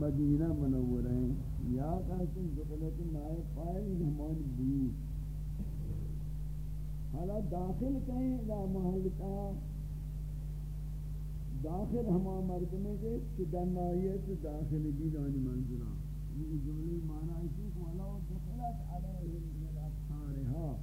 مدینہ منورہ ہیں۔ یا کہتے ہیں دخلت نائے فائل ہمان بیوت۔ حالا داخل کہیں لا محل کا؟ داخل ہما مردمے کے کہ دنائیت داخل بھی دانی منزلہ یہ جملے معنی ہے کہ ولو دخلت علیہم من اقصارها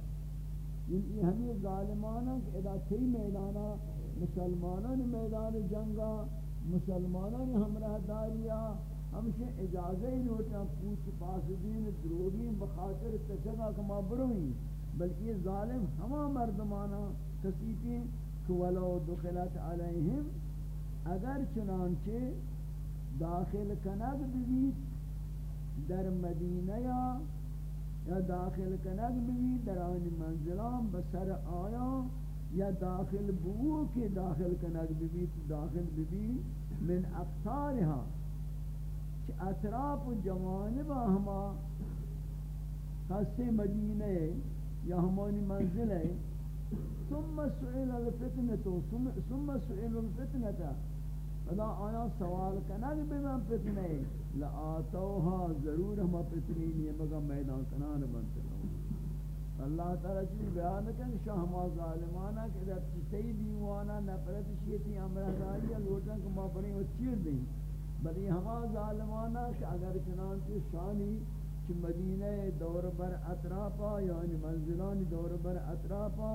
یعنی یہ ہمیں ظالمانہ کہ ادا تھی میدانا مسلمانان میدان جنگا، مسلمانان ہمراہ داریا ہمشہ اجازہ ہی نوٹا پوچھ پاس دین دروگی بخاطر تجگہ کما بروئی بلکہ ظالم ہما مردمانا کسی تھی کہ ولو دخلت علیہم، اگر چنانچہ داخل کنگ بیت در مدینہ یا یا داخل کنگ بھی در آن منزلان بسر آیا یا داخل بو کے داخل کنگ بھی داخل بھی من اقصارها کہ اطراف و جوانب ہما خاصے مدینہ یا ہمانی منزل ہے ثم سئل الفتنة، ثم سئل الفتنة. فدا آیا سوال کنگ بھی من فتنہ لآتوها ضرور ہم فتنی نہیں مگا میدان کنان بنتے رہو اللہ تعالیٰ چیز بیان کن شاہ ہما ظالمانا کہ در چیسی دیوانا نفرت شیطی امرہ داری لوٹن کو ما پڑیں وہ چیر دیں بلی ہما ظالمانا کہ اگر چنانچہ شانی چی مدینہ دور بر اطرافا یعنی منزلانی دور بر اطرافا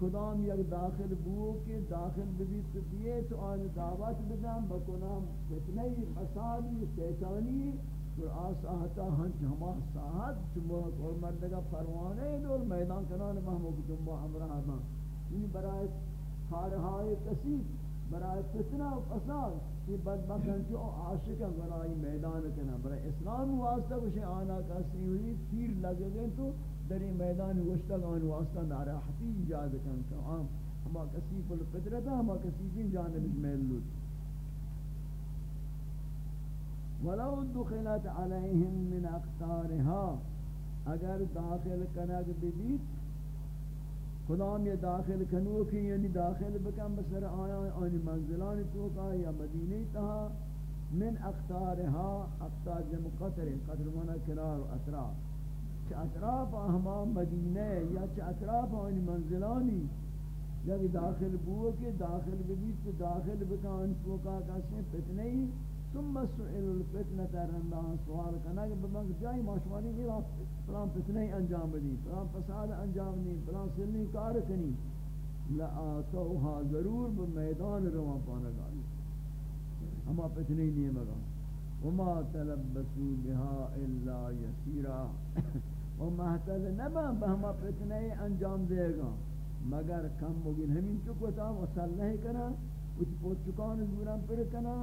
کدام یک داخل بو کے داخل ببیت دیئے تو آن دعوت بدن بکنام فتنی، فسادی، شیطانی اور آساہتا ہنچ ہما ساہت چمو اور مردگا پروانے دور میدان کنان محمود جنبا ہمراہ دا یعنی برای خارہائے کسی برای فتنہ و فساد یہ بدبکن جو عاشق غرائی میدان کنا برای اسلام واسطہ کچھ آنا کسی ہوئی، تیر لگے گئے تو در این میدان وشتگان واسطہ ناراحتی ایجاد کن کہ عام. ہما کسیف القدرت ہما کسیفین جانب میلود. ولو دخلت علیہم من اقتارها اگر داخل کنگ بیت خدام یہ داخل کنو کی یعنی داخل بکن بسر آیا، آنی منزلان توکا یا مدینی تہا، من اقتارها اقتار جمع قطر قطر منا کنار و اطراف. چه اطراف ہما مدینہ یا چه اطراف آنی منزلانی؟ یا داخل بو کے داخل ببیت، داخل بکان چوکا کسی فتنی ثم سئل الفتنة رندان سوال کنا کہ بمانگ جائی ماشمانی کی فلان فتنی انجام دی فلان فساد انجام دی فلان سلمی کار کنی. لا لآتوها ضرور بمیدان روان پانگانی ہما فتنی نہیں مگا وما تلبسوا بها الا يسيرا و محتل نبا بہما فتنہ انجام دے گا مگر کم مگین ہمین چکو چکوتا مسلح کنا کچھ پوچ چکان دوران پر کنا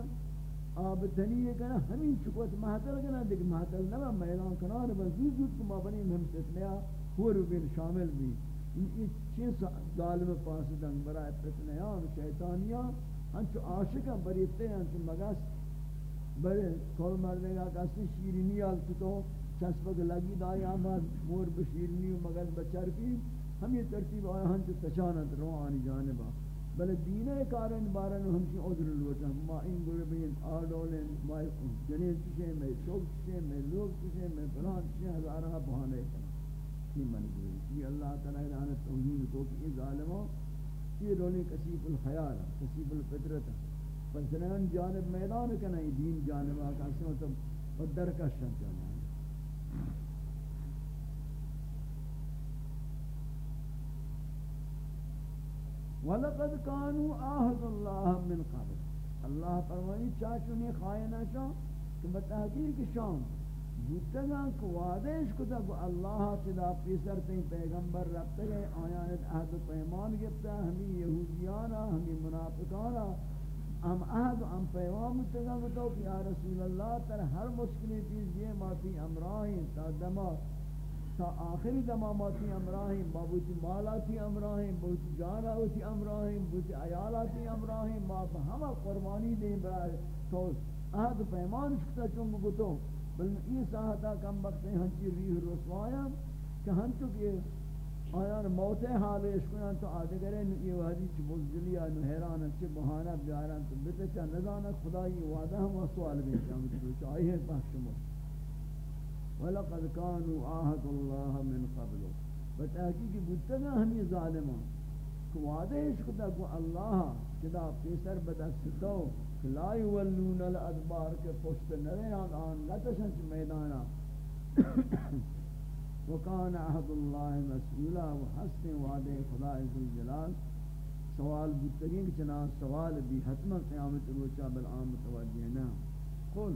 آب تنیے کنا ہمین چکوت محتل کنا دیکھ محتل نبا میدان کنا نبا زود زود کما بنی ہم فتنہ ہور بین شامل بھی۔ یہ چیز ظالم پاسدن برای فتنیان شیطانیان ہنچو عاشقا بریتے ہیں ہنچو مگس۔ بڑے کول مردے گا کسی شیرینی آلتو تو چسبک لگی دائی آمد مور بشیرنی و مگل بچرکی ہم یہ ترتیب آیا ہم جو تشانت روحانی جانبا۔ بلے دین کارن بارن ہم کی عذر لوٹا ما این گوڑے بین آڈولن ما جنین چشے میں چوک چشے میں لوگ چشے میں فلان چشے ہزارہ بہانے کنا یہ منظوری یہ اللہ تعالی رحمت توہین کو کہ یہ ظالموں، یہ رولی کسیف الخیال کسیف الفطرت پس جنان جانب میدان کنا یہ دین جانب آکا سنو تو درکشن جانب۔ وَلَقَدْ كَانُوا آهَدُ اللَّهَ مِنْ قَبْلِ۔ اللہ فرمائی چاچونی خائنہ شان کہ بتحقیق شان۔ بودتگاں کو وعدش کتا کہ اللہ چدا پیسر تین پیغمبر ربتے گئے آیانت عہد و پیمان گفتا ہمیں یہودیانا، ہمیں منافقانا۔ ہم عہد و ہم پیمان متگاں کتا کہ یا رسول اللہ، تر ہر مشکلی چیز یہ ماتی امراہیں تا دماغ۔ تا آخری دماماتی امراہیم بابوتی مالاتی امراہیم بابوتی جاناوتی امراہیم بابوتی عیالاتی امراہیم بابا ہمہ قربانی دیں برای تو عہد پیمان شکتا چونگ گتو۔ بل یہ ساہتا کم وقت ہنچی ریح رسوایا کہ ہنچو کہ آیان موت حال اشکنان تو آدگرے یہ وحدی چی بزدلی آنو حیران چی بہانا بیاران تو بیتا چا نزانا خدای وعدہ ہم سوال بھی قیامت رو ہے پاک شما وَلَقَدْ كَانُوا آهَدُ اللَّهَ مِنْ قَبْلُ. بتحقیق بودتگا ہمی ظالمان. کہ وعدہ اشکتا کو اللہ کدا پیسر بدستو کہ لا یولون الادبار کے پشت نرین آن لتشن چی میدانا. وکان عہد اللہ مسئولا و حسن وعدے خدا عز الجلال سوال بودتگین چنان سوال بھی حتما قیامت روچا بالعام متوجہ متوجہنا قل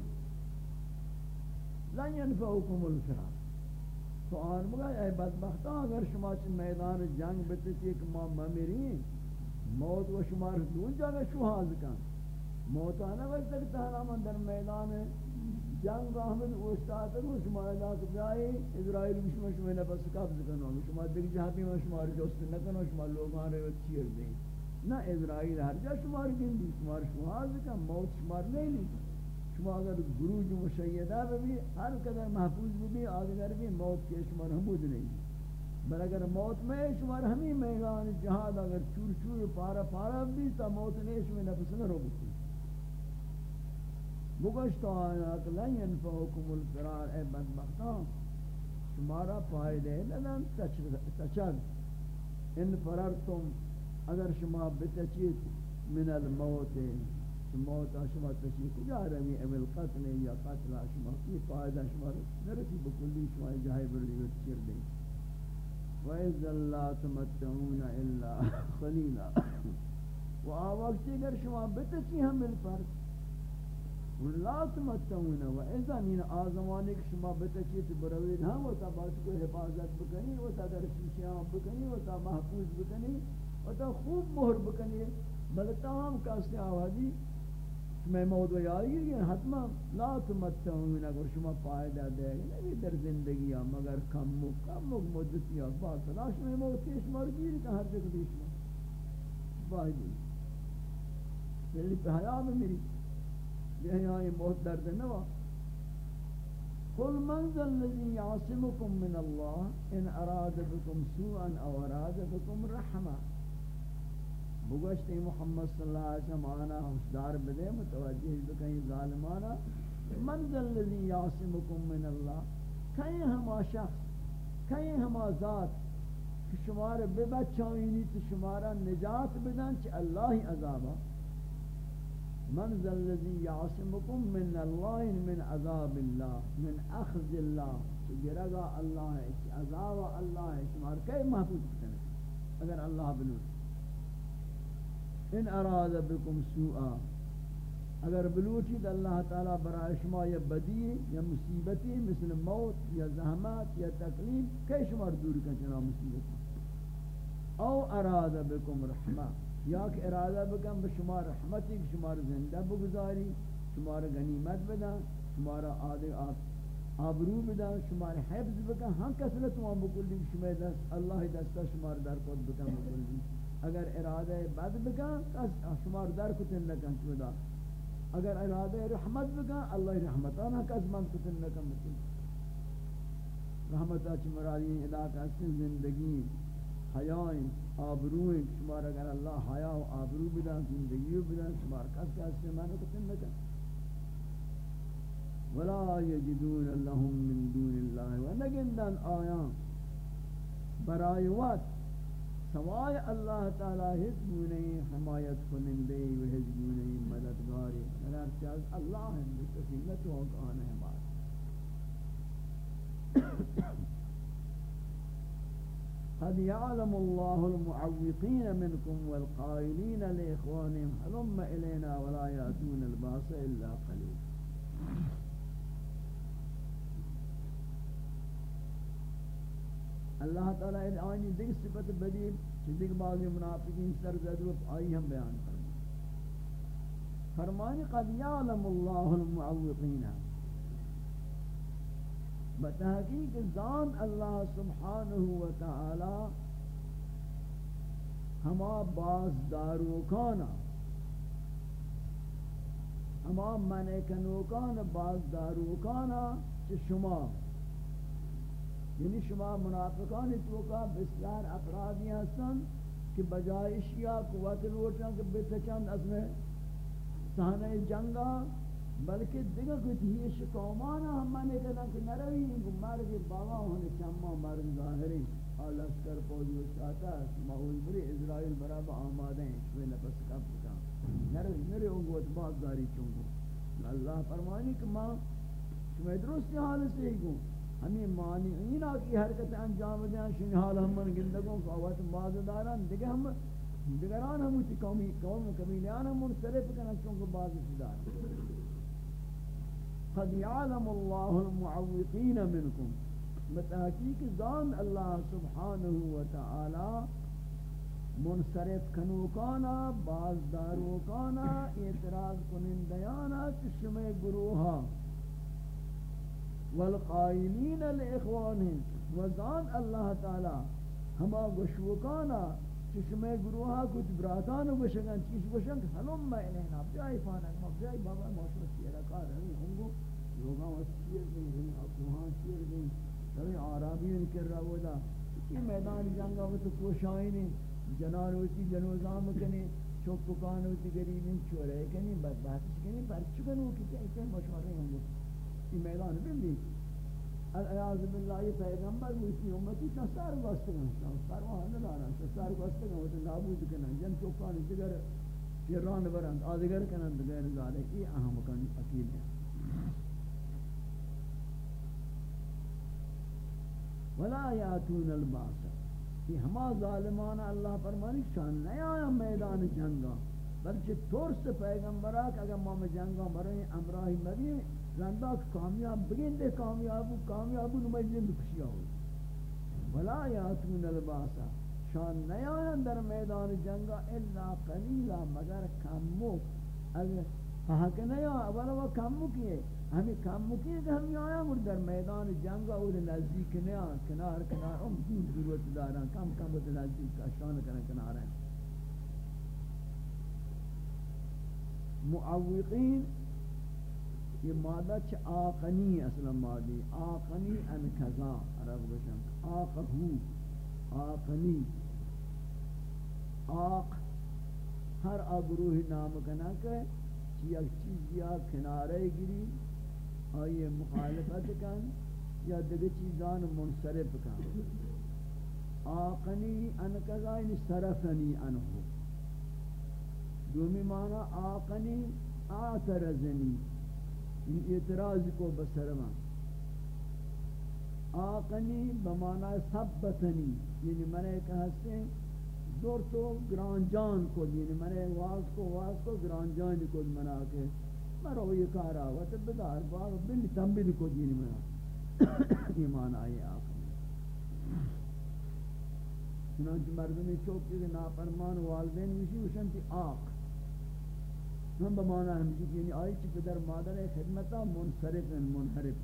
لن ينفعكم الفرار. تو آن مگا اے بدبختان اگر شما چی میدان جنگ بتتی کہ ما ممیرین موت و شمار دون جاگہ شو حاضر کن. موت آنا وقت تک تہنا من در میدان جنگ احمد استاد کو شما لا تو جائے اسرائیل شما شما نفس قبض کرنا شما دیگر جہاں میں شما جوست نہ کرنا شما لوگاں رے چیر دیں نہ اسرائیل ہر جا شما دین دی شما شما کا موت شما نہیں لی شما اگر گروج مشیدہ بھی ہر قدر محفوظ بھی اگر بھی موت کے شما حمود نہیں۔ بل اگر موت میں شما ہمیں میدان جہاد، اگر چور چور پارا پارا بھی تا موت نے شما نفس نہ رو بکتی بگشت آیات لن ينفعكم الفرار، اے بدبختان، شمارا فائدے لدن تچگ ان فررتم، اگر شما بتچیت من الموت موت شما تشیت کجا روی ام القتل یا قتل شما کی فائدہ شما نرسی بکلی شما جہائی برلی وچیر دیں وَإِذَا لَا تُمَتَّعُونَ إِلَّا خَلِيلًا و آوقتی اگر شما بتچی ہم الفرد. ولا تمتعون و اذا من آزمانے کہ شما بتچیت بروید ہم و تا باش کو حفاظت بکنی و تا در شیشیاں بکنی و تا محفوظ بکنی و تا خوب مہر بکنی. بلتا ہم کاستے آوازی میں موضوع آئی ہے حتما لا تمتعون اگر شما فائدہ دے گا نہیں در زندگی مگر کم و کم و مدتی بعد تلاش میں موتی شمار گیر کہ ہر جگہ دیش شما باہی پہلی جی، پہ حیاء میں میری یہاں یہ بہت درد نوا قل من ذا الذي يعصمكم من الله ان اراد بكم سوءا او اراد بكم رحمه بگوشت محمد صلی اللہ علیہ وسلم، آنا حسدار بدے، متوجہ بکہیں ظالمانا من ذا الذي يعصمكم من الله کہیں ہما شخص، کہیں ہما ذات، کہ شمار ببچائنی تو شمارا نجات بدن چھ اللہ عذابہ من ذا الذي يعصمكم من الله من عذاب الله من اخذ الله جرگا اللہ ہے عذاب اللہ ہے، شمار کئی محفوظ کرنے اگر اللہ بنو۔ ان اراد بكم سوءا. اگر بلوچید اللہ تعالی برای شما یا بدی یا مصیبتی، مثل موت یا زحمات یا تکلیف کئی شمار دور کن چنا مصیبت؟ او اراد بكم رحمہ یا کہ ارادہ بکن بشمار رحمتی شمار زندہ بگزاری شمار غنیمت بدن شمار آدھے آبرو بدن شمار حفظ بکن. ہم کسلت وہاں بکلی شمار دست، اللہ دستا شمار در خود بکن بکلی اگر ارادہ بد بکن شمار در کتن لکن چودا اگر ارادہ رحمت بکن، اللہ رحمتانا کس من کتن لکن بکلی رحمتہ چی مرادی علاقہ سن زندگی حیائیں آبرویں شمار اگر اللہ حیا و آبرو بدن، زندگی بدن، شمار کس کا اس سے معنی کو تن ولا یجدون لهم من دون اللہ. و نگندن آیان. برای وقت سوائے اللہ تعالی حزبونی حمایت کنندے و حزبونی مددگاری. اگر چاہت اللہ ہم بسفینت و آنے ہمارے قد يعلم الله المعوقين منكم والقائلين لإخوانهم هلم إلينا ولا يأتون الباس إلا قليل اللہ تعالیٰ ان آئینی دیکھ صفت بدیل چیزی کے بعض منافقین سر زدوت آئی ہم بیان کریں۔ فرمانی قد يعلم الله المعوقين بتحقیق ذان اللہ سبحانہ و تعالی ہما باز داروکانا ہما منکنوکان باز داروکانا چھ شما یعنی شما منافقان تو کا بسیار افرادی ہستن کہ بجائے اشیاء قوت روٹاں کہ بتچند از میں سہنہ جنگا بلکہ دیگر کوئی تیش قومانا ہم مانے کہنا کہ نروی ان کو مرد بابا ہونے چمہ مرد ظاہری اور لشکر پوزی وشاتا محول بری اسرائیل برابا آمادے ہیں شوی نفس کب بکا نروی نروی انگو اتباق داری چونگو اللہ فرمانی کہ ماں شما درست حال سے ہی گوں ہمیں مانعین کی حرکت انجام دیں شن حال ہم من گندگوں کو اوت باز داران دیگه ہم دیگران ہم تی قومی قوم قبیلیان ہم منصرف کرنا چونکہ باز دار قد يعلم الله المعوقين منكم بتحقیق ذان اللہ سبحانہ وتعالی منصرف کنوکانا باز داروکانا اعتراض کنندیانا چشم گروہا والقائلین الاخوانهم وزان اللہ تعالی، ہما گشوکانا، چشمے گروہا کچھ براتان گشگن چیش گشن کہ حلوم میں الینا بیائی فانک ما بابا موشو سیرہ کار رہی ہونگو، لوگاں وسیر گئی رہی اکوہاں سیر گئی رہی عرابین کر رہا ہوتا یہ میدان جنگا وہ تو کوشائنی جنان ہوتی جنوزام کنی چوککان ہوتی گریبین چورے کنی بدباتش کنی برچکن ہو کسی ایسے مشورے ہونگو یہ میدان بندی الیاذ باللہ یہ پیغمبر موسی امتی کا سر گستگان پرواہ نہ دارن سر گستگان وہ تو نابود کنن. یعنی جن چوکان دیگر پیران برند. آدگر کنن. غیر ذالک یہ اہم کن. عقید ہے ولا یاتون الباس. یہ ہما ظالمان اللہ فرمانی شان نہ آیا میدان جنگا. بلکہ طور سے پیغمبرہ اگر ما جنگا مریں امراہی مریں زندہ کامیاب بگین دے کامیاب کامیاب نمائی زند کشیا ہوئی ولا یاتون الباسا شان نیان در میدان جنگا الا قلیلا، مگر کمو اگر حق نیا، اولا وہ کمو کیے ہمیں کمو کیے کہ ہم آیا مر در میدان جنگا اور نزدیک نیا کنار کنار ہم دور ضرورت داران کم کم ہوتے نزدیک کا شان کرنے کنار ہیں معوقین یہ مادہ چھ آقنی اصلا مادی، آقنی ان کذا عرب گوشن آقہو آقنی، آق ہر آگروہ نام کنا کہ چی ایک چیز یا کنارے گری، آئیے مخالفت کن یا دیگر چیزان منصرف کن. آقنی ان کذا یعنی صرفنی انہو دومی معنی آقنی آترزنی اعتراض کو بسرما۔ آقنی بمانا ثبتنی یعنی منع کہتے ہیں دور تو گرانجان کو یعنی منع واز کو واز کو گرانجان کو منا کے۔ مرو یہ کارا و تبدار باغ بن تنبید کو یعنی منا ایمان آئے آقنی۔ چنانچہ مردمی چوکی کے نافرمان والدین وشی وشن تی آق۔ ہم بمانا ہمشی جی یعنی آئی چی پدر مادر خدمتا منصرف منحرف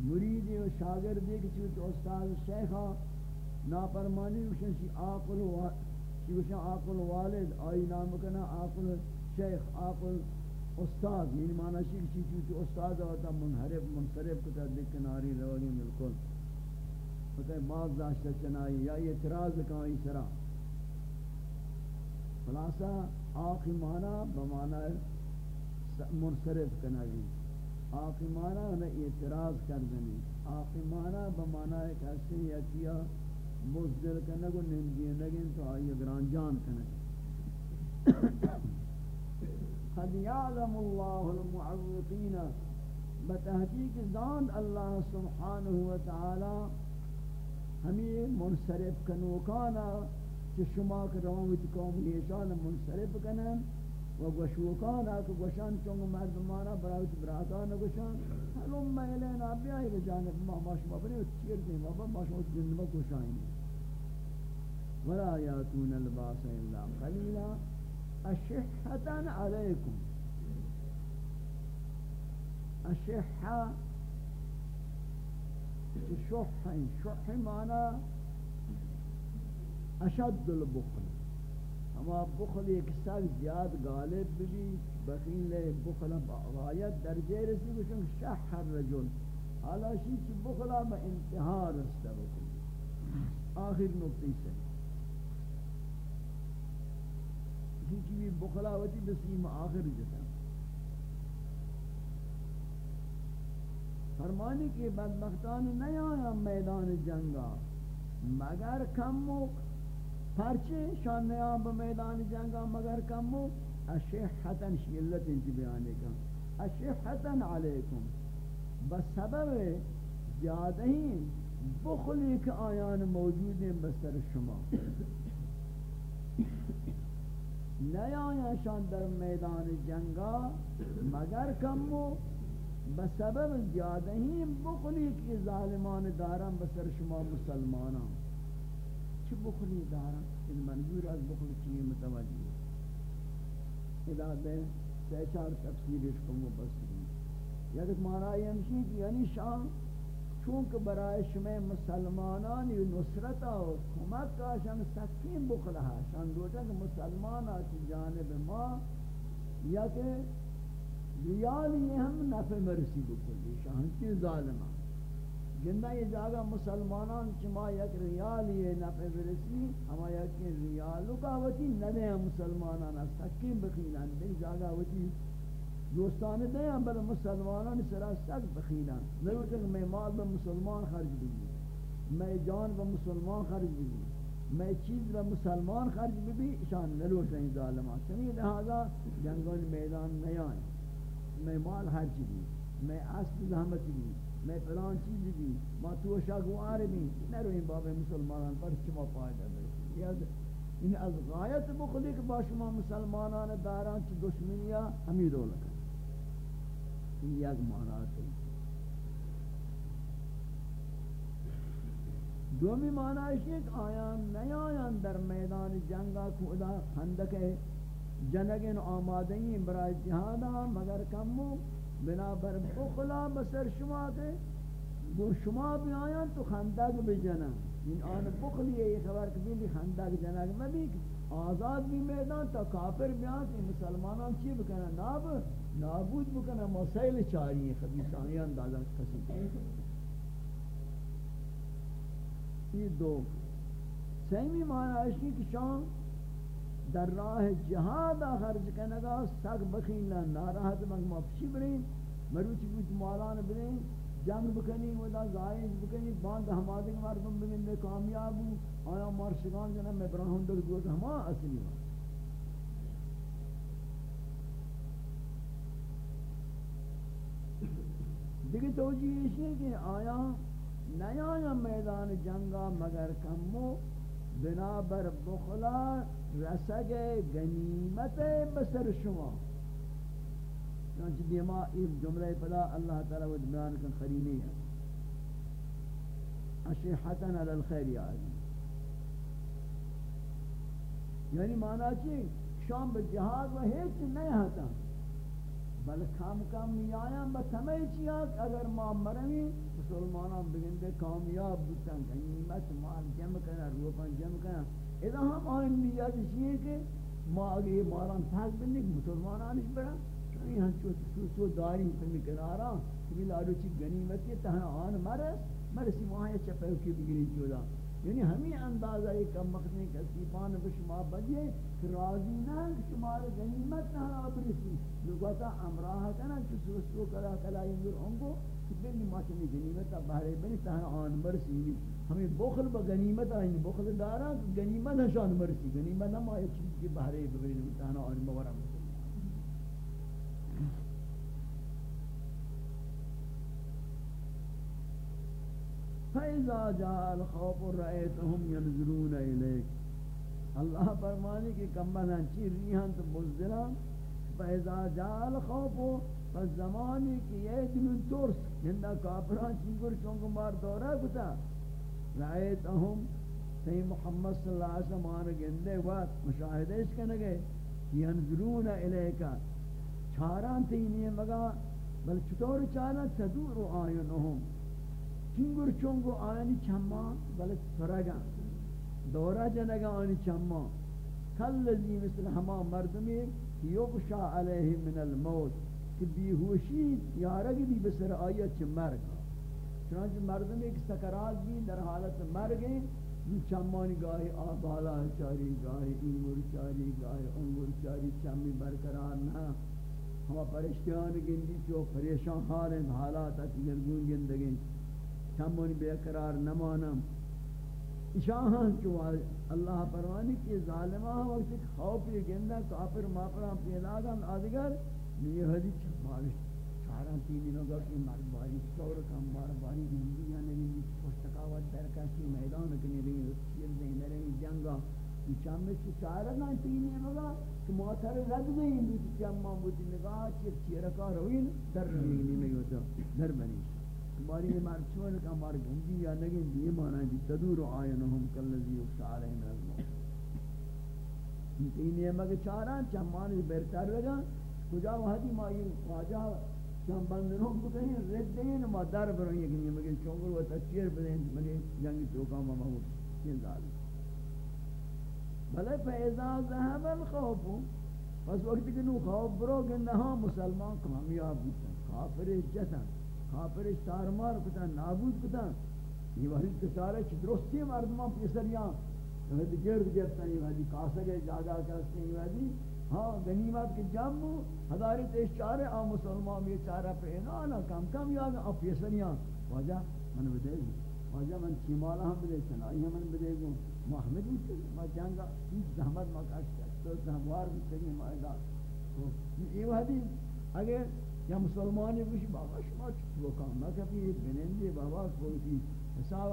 مرید و شاگرد ایک چیز استاد شیخا ناپرمانی وشن شی آقل شی وشن آقل والد، آئی نام کنا آقل شیخ، آقل استاد۔ یعنی مانا شی چی چیز استاد ہوتا منحرف، منصرف کتا دیکھ کناری روگی ملکل۔ پتہ باز داشتا چنائی یا یہ اعتراض کائی سرا۔ خلاصہ آخی مانا بمانا منصرف کنگی. آخی مانا انہیں اعتراض کردنی. آخی مانا بمانا ایک ایسی یا کیا مزدل کنگو نمجی نگین تو آئی اگران جان کنگی. قد یعلم اللہ المعوقین. بتحقیق ذان اللہ سبحانہ وتعالی ہمیں منصرف کنوکانا کہ شما کہ روایت قوم نیشان منصرف کنن و گوشوکان آکو گوشان چونگ مردمانا برایت براتان گوشان حلوم میں لین آبی آئی بجانب ما ما شما بنی چیر دیں بابا ما شما جنبا گوشائیں ولا یاتون الباس الا قلیلا. اشحتا علیکم. اشحا شح شح معنی اشد البخل. ہما بخل ایک سال زیاد غالب بھی بخیل بخل غایت درجے رسی بشن، شح الرجل حالا شیچ بخلا با انتہا رستا بکنی آخر نقطی سے. شیچ بھی بخلا ہوتی بسیم آخر جتا. فرمانی کہ بدبختان نہیں آیا میدان جنگا. مگر کمو پرچے شان نیام میدان جنگا مگر کمو اشحتن شیلت انتی بیانے کا اشحتن علیکم. بسبب زیادہ بخلی کے آیان موجود ہیں بسر شما. نیا آیا شان در میدان جنگا مگر کمو بسبب زیادہ بخلی کی ظالمان داران بسر شما مسلمانان. چھ بخلی داران ان یعنی منظور از بخل چیئے متوجہ ادا دے سی چار تفسیرش کو مبسرین یک یعنی معنی ہمشی کہ یعنی شان، چونکہ برای شما مسلمانان نصرت و کمک کا شان سکین بخلہ شان دوتا کہ مسلمان کی جانب ما، یا کہ ریالی ہم نفع مرسی بکلی شان کی ظالمان جندہ یہ جاگہ مسلمانان چما یک ریالی نفع برسی ہما یک ریالو کا وچی ندے ہیں مسلمانان سکین بخینان دے جاگہ وچی دوستان دے ہیں بل مسلمانان سرا سک بخینان۔ ضرور کہ میں مال با مسلمان خرج بھی میں جان با مسلمان خرج بھی میں چیز با مسلمان خرج بھی شان نلوٹ رہی ظالمان چمی لہذا جنگل میدان نیان میں مال خرج بھی، میں عصب زحمت بھی۔ میں فلان چیز بھی ما تو شاگوار بھی نہ روئیں باب مسلمانان پر چما فائدہ دے یا ان از غایت بخلی کہ با شما مسلمانان داران چی دشمنیا ہمی دو لکن یہ یک معنی ہے دومی معنی ہے کہ آیان نیایان در میدان جنگا کھودا خندک جنگن آمادیں برای جہادا مگر کمو بنابر بخلا بسر شما کے گو شما بھی آیا تو خندق بجنا ان آن بخلی ہے یہ خبر کہ بھی خندق جنگ میں بھی آزاد بھی میدان تا کافر بیان کہ مسلمانان چی بکنا ناب، نابود بکنا مسائل چاری ہیں خبیصانی اندازہ کسی۔ یہ دو۔ سیمی معنی ہے کہ شام در راہ جہاد خرج کنگا، سگ بخین ناراحت منگ مفشی برین مروچی بیت مالان برین جنگ بکنی ودا زائز بکنی باند ہمادی مردم بگن دے کامیاب ہوں آیا مارشگان جنہ میں براہم در دوت ہما اصلی ہوں دیکھ توجیہ یہ ہے کہ آیا نیا میدان جنگا مگر کمو بنابر بخلا رسگ غنیمت بسر شما. چنانچہ دیما ایک جملہ پدا اللہ تعالی و بیان کن خرینی ہے اشیحتن علی الخیر یعنی یعنی معنی چی؟ شام بجہاد و ہیچ نہیں ہتا بل کم کم میاں بس ہمیں چیز اگر ما مرمی مسلمانان بگنده کامیاب بودن غنیمت مال جمع کرنا روپن جمع کرنا اذا ہم آئین نیت یہ کہ ما اگر یہ ماران تھاک بندے مسلمانانش بڑا۔ چونی ہم چو سو داری کنی کنارا کبھی لارو چی غنیمت کے تہنا آن مرس، مرسی وہاں یہ چپے کی بگری چودا یعنی ہمیں اندازہ یہ کم مخنے کا سیبان بشما بجے کہ راضی نہ شمار غنیمت نہ برسی لگتا امراہ کنا چو سو سو کلا کلا انگر انگو کہ بلی ماتنی غنیمت بہرے بنی تہنا آن مرسی ہمیں بخل با غنیمت آئین یعنی بخل دارا غنیمت ہشان مرسی۔ غنیمت ہم آئے چیز کی بہرے ببین متانا آن مورم۔ فَإِذَا جَاءَ الْخَوْفُ رَأَيْتَهُمْ يَنْظُرُونَ إِلَيْكَ۔ اللہ فرمانے کہ کمبن ہنچی ریحان تو بزدلا فَإِذَا جَاءَ الْخَوْفُ، پس زمانی کی یہ دنوں ترس جندہ کافران چنگر چونکہ مار دورہ کتا۔ رأيتهم سی محمد صلی اللہ علیہ وسلم آنے گندے وقت مشاہدہ اس کے نگے، ینظرون الیکا چاران تینی مگا، بل چطور چاران تدور آئینهم چنگر چنگو آئینی چما بل فرگا دورا جنگا آئینی چما کاللزی مثل ہما مردمی یغشا علیہ من الموت کہ بیہوشی یارگ بھی بسر آیت چھ مرگا چنانچہ مردم ایک سکرات بھی در حالت مر گئے چمانی گاہی آبالا چاری گاہی انگور چاری گاہی انگور چاری چمی برقرار نہ ہم پرشتیان گندی چو پریشان حال ہیں حالات اتی گرگون گندگی چمانی بے قرار نمانم. شاہاں چو اللہ پروانی کی ظالمہ وقت ایک خوف یہ گندہ کافر ماپران پیلادان آدگر، یہ حدیث مالش چارا تین دنوں کا کہ مار باری سور کم مار باری ہندی یا نہیں پشتکاوت در میدان کنی رہی، چیر دیں میرے جنگا. چام میں چارا نہ تین دنوں کا کہ موتر رد گئی ہندو چام ما بود نگاہ چیر چیر کا روین در نہیں ہوتا در بنی تمہاری یہ چون کا مار گندی یا نہیں یہ مانا جی تدور عینہم کلذی یخشع من الموت۔ تین یہ مگے چارا چمان جی برتر لگا کجا وحدی مائی واجہ شام بندروں کو کہیں رد دیں ما در بروں یہ کہ مگر چونگل و تشیر بدیں مگر جنگی توکا ما ہو یہ ظالم۔ بلے فیضا ذهب الخوف۔ پس وقت کہ نو خوف برو کہ نہ مسلمان کامیاب ہوتا۔ کافر جتا کافر تارمار کتا نابود کتا یہ وحی کسارے چھ درستی مردمان پیسریاں. یہ گرد گرتا یہ وحی کاسے جاگا کرتے ہیں وحی ہاں غنیمت کے جم ہزاری تیش چارے آ مسلمان یہ چارہ پہ نا کم کم یاد آ پیسنیاں واجہ من بدے گو واجہ من چیمالا ہم بدے چنا یہ من بدے گو محمد بھی ما جانگا ہیچ زحمت ما کاشتا، تو زہموار بھی تری مائدہ تو یہ وحدی اگر یا مسلمانی کچھ بابا شما چکلو کام نہ کبھی بنندے بابا کوئی حساب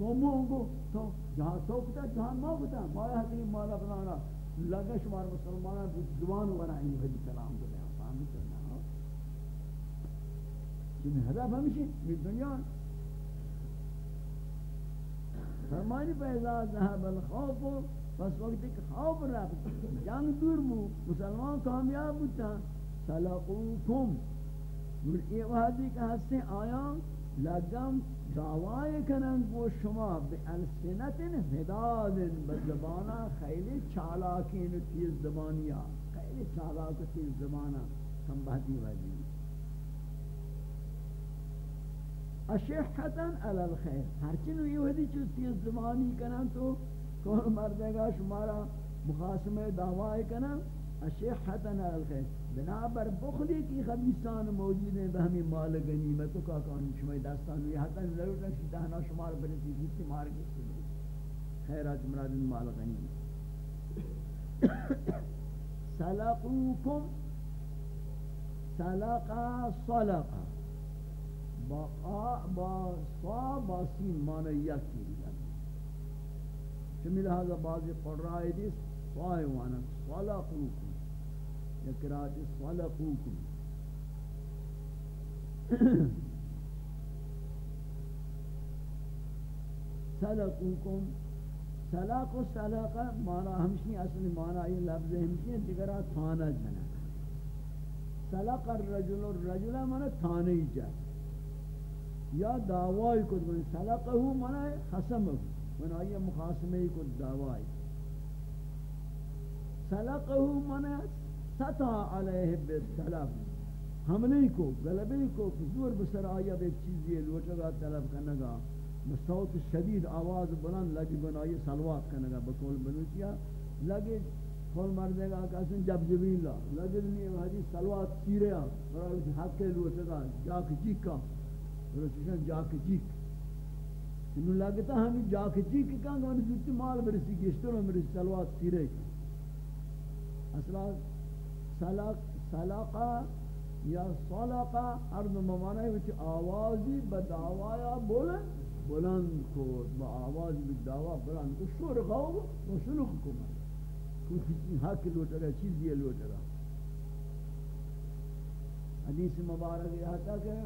گومو گو، تو جہاں تو کتا جہاں ما کتا مایا حقیم مالا بنانا لگا شمار مسلمان زبان ورائیں حدیث کلام کو بیان فهمی کرنا جن هدف ہمشی یہ دنیا. فرمانی پیدا ذهب الخوف پس وقت ایک خوف رفت، جنگ دور بو مسلمان کامیاب بودتا سلقوکم. یہ وحدی کہ ہستے آیا لگم دعوائے کنن کو شما بے السنت ہداد بزبانا خیلی چالاکین تیز زبانیا خیلی چالاک تیز زبانا کم بہتی وجی اشحتا علی الخیر. ہرچنو یہ ہوئی چیز تیز زبانی کنن تو کون مردے گا شمارا مخاسمہ دعوائے کنن اشحتا علی الخیر. بنابر بخلی کی خبیستان موجود ہیں بہمی مال غنیمتوں کا کان شمائی داستان ہوئی، حتی ضرورت ہے کہ دہنا شمار برسی جیسی مار گئی خیرات مراد مال غنیمت سلقوکم سلقا صلقا، با آ، با صا، با سین معنی یکی چمی لہذا بعضی قرآئی دیس صائی یعنی وانا صلقوکم۔ اقرات صلقوکم سلقوکم سلاق و سلاق مانا ہمشنی اصل مانا یہ لفظ ہمشنی دیگرہ تھانا جنا سلق الرجل الرجل مانا تھانی جا یا دعوائی کد من سلقہو مانا خسمہو. مانا یہ مخاسمہی کد دعوائی. سلقہو مانا ستا علیہ بالطلب حملے کو، غلبے کو زور بسر آیا ایک چیز یہ لوٹا طلب کرنے گا. بصوت شدید آواز بلند، لگی بنائی سلوات کرنے گا بقول بلوچیا لگے کھول مر دے گا کہ جب جبیل لگے نہیں حدیث سلوات سیرے اور حق کے لوٹا گا، جاک جیک کا بلوچیشن جاک جیک. انہوں لگتا ہمیں جاک جیک کا کہ زیتی مال برسی گشتر برسی، سلوات سیرے. اصلا سلق سلقا یا صلقا ہر دو ممانہ ہے کہ آوازی بدعوایا بلند بلند کو با آوازی بدعوا بلند کو شور خواہ و شلوک کو کچھ حق لوٹا گا چیز یہ لوٹا گا حدیث مبارک یہ تھا کہ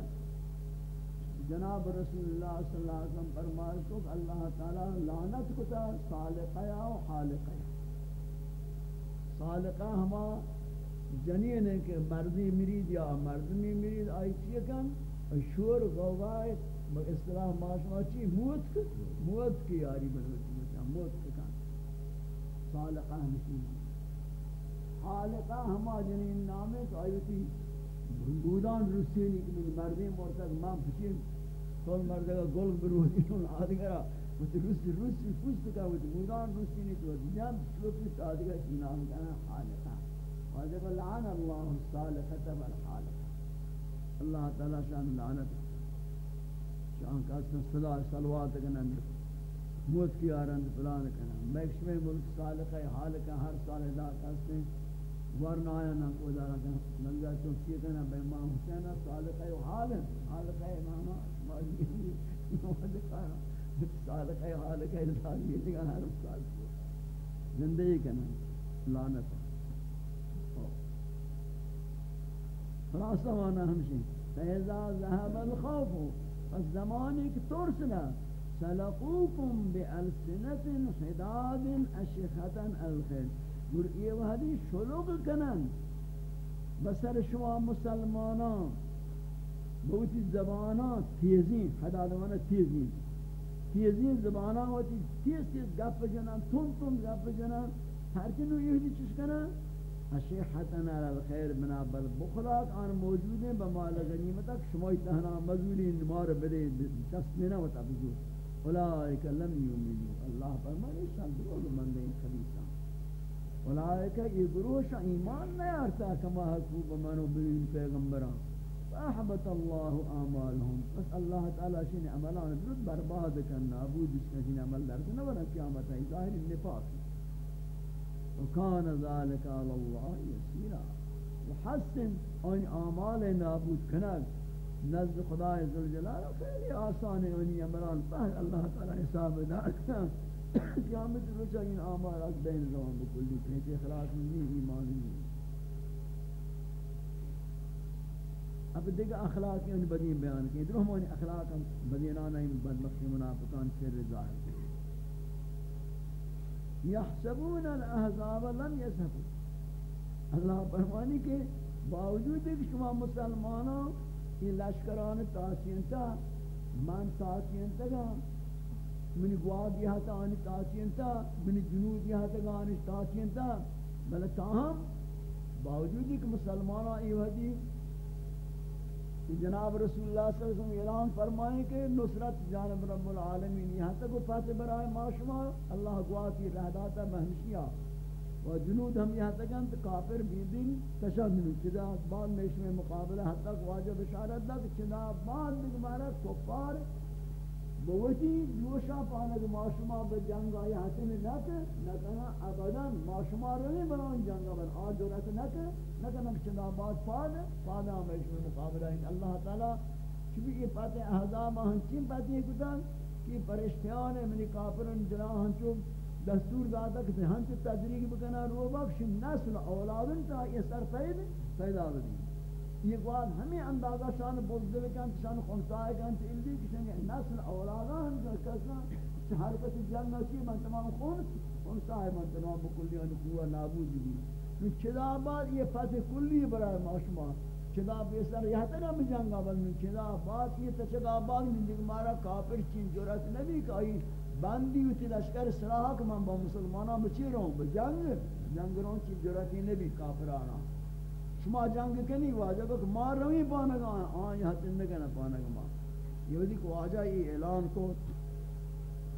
جناب رسول اللہ صلی اللہ علیہ وسلم فرمائے تو اللہ تعالی لعنت کو تا صالقہ و حالقہ صالقہ ہما جنین ہے کہ مردی مرید یا مردمی مرید، آئی چیئے کن شور غوغائے اصطلاح معاشمہ چی موت کن موت کی یاری بلوچی بچا، موت کن صالقہ ہمشی حالقہ ہما جنین نامے تو آئی تھی بودان رسینی کہ مردی مرتد ماں پچین۔ کل مردگا گل برودی نون آدگرا وقت روسی روسی پوست کا وقت مودان روسی نہیں تو جب شلو پوست آدگرا کی نام کنا حالقہ۔ وقت لعن اللہ الصالحة والحالقہ اللہ تعالی شان لعنت شان کا صدا صلوات کنن موت کی آرند پلان کنن میکشم ملک صالحہ حالقہ ہر صالحہ کہتے ہیں۔ ورنہ آیا نہ کو دارا کہ نگا تو کی کہنا بے امام حسین صالح ہے۔ حال حال امام ماجی صالح ہے حال ہے زالی یہ ہر سال۔ زندگی کہنا لعنت خلاصہ وانا ہمشی فیضا ذهب الخوف، پس زمانی فالزمان ترسنا سلقوكم بألسنة حداد أشخة الخير گر یہ وحدی شلوغ کنن. بسر شما مسلمانان بہتی زبانان تیزین حداد مانا تیزین. تیزین زبانان ہوتی تیز تیز گپ جنان تون تون گپ جنان ہر کنو یہودی چش کنن؟ اشیحتن علی الخیر بنا، بل بخلاق آن موجود ہیں بمال غنیمتک، شما اتحنا مزولی نمار بلے دست لینا وطا بزور اولائک لم یومنو اللہ فرمانی شان دروگ مندین خبیصان اولائک یہ گروہ ایمان نیارتا کما حقوب منو بین پیغمبران. فاحبت اللہ آمالهم بس اللہ تعالی شین عملان درد برباد کن نابود شین عمل درد نورا قیامتا ظاہر النفاق وکان ذالک علی اللہ یسیرا. وحسن ان آمال نابود کنگ نزد خدا عزوجلال خیلی آسان ہے انہی عملان. سہل اللہ تعالی حساب دار قیامت روچا این آمار از بین روان بکلی. پیچ اخلاق نہیں ایمان نہیں اب دیکھ اخلاق ان بدین بیان کی در ہمانی اخلاق بدینانا ان بدمخی منافقان سر ظاہر یحسبون الاحزاب لم یسبو اللہ فرمانی کہ باوجود کہ شما مسلمانوں یہ لشکران تاسینتا من تاسینتا گا من گواد یہ تا ان تاچین تا من جنود یہ تا گان تاچین تا بل تاہم باوجود کہ مسلمان ای ودی جناب رسول اللہ صلی اللہ علیہ وسلم اعلان فرمائیں کہ نصرت جانب رب العالمین یہاں تک فاتح برائے معاشما اللہ گواتی رہ داتا مہمشیہ و جنود ہم یہاں تک انت کافر بیدین تشدد چدا بعد میں اس میں مقابلہ حد تک واجب اشارت دا کہ چدا بعد مارا کفار بوتی جوشا پانک ماشما به جنگ آئی حسن نکه نکنه ابدا ماشما رو نہیں بناون جنگ بر آج جورت نکه نکنه چند آباد پاد پاد آمیش میں مقابلہ ہے اللہ تعالی، چونکہ یہ پاتے احضاب ہن چین پاتے ہیں کتا کہ پرشتیان منی کافرن جنا ہنچو دستور دادا کہ ہنچ تدریگ بکنا رو بخش نسل اولادن تا یہ سر پید پیدا بدی یہ بات ہمیں اندازہ شان بزدل کن شان خنسائے کن تیلی کشن نسل اولادا ہم جو کسا کسنا حرکت جنگ نسی من تمام خون خنسائے من تمام بکلی ان انکوہ نابود بھی تو چدا بعد یہ فتح کلی برای ما شما؟ چدا بیسر یہ تنا میں جنگا بل من چدا بعد یہ تچدا بعد من دیکھ مارا کافر چین جرات نبی کہ آئی بندی ہوتی لشکر سراحہ کہ من با مسلمانہ بچی رہوں بجنگ جنگ رہوں چین جراتی نبی کافرانا. شما جنگ کنی واجب کہ مار روی پانگا آن یہاں تندگا پانگا ما یہ دی جی کو آجا یہ اعلان کو۔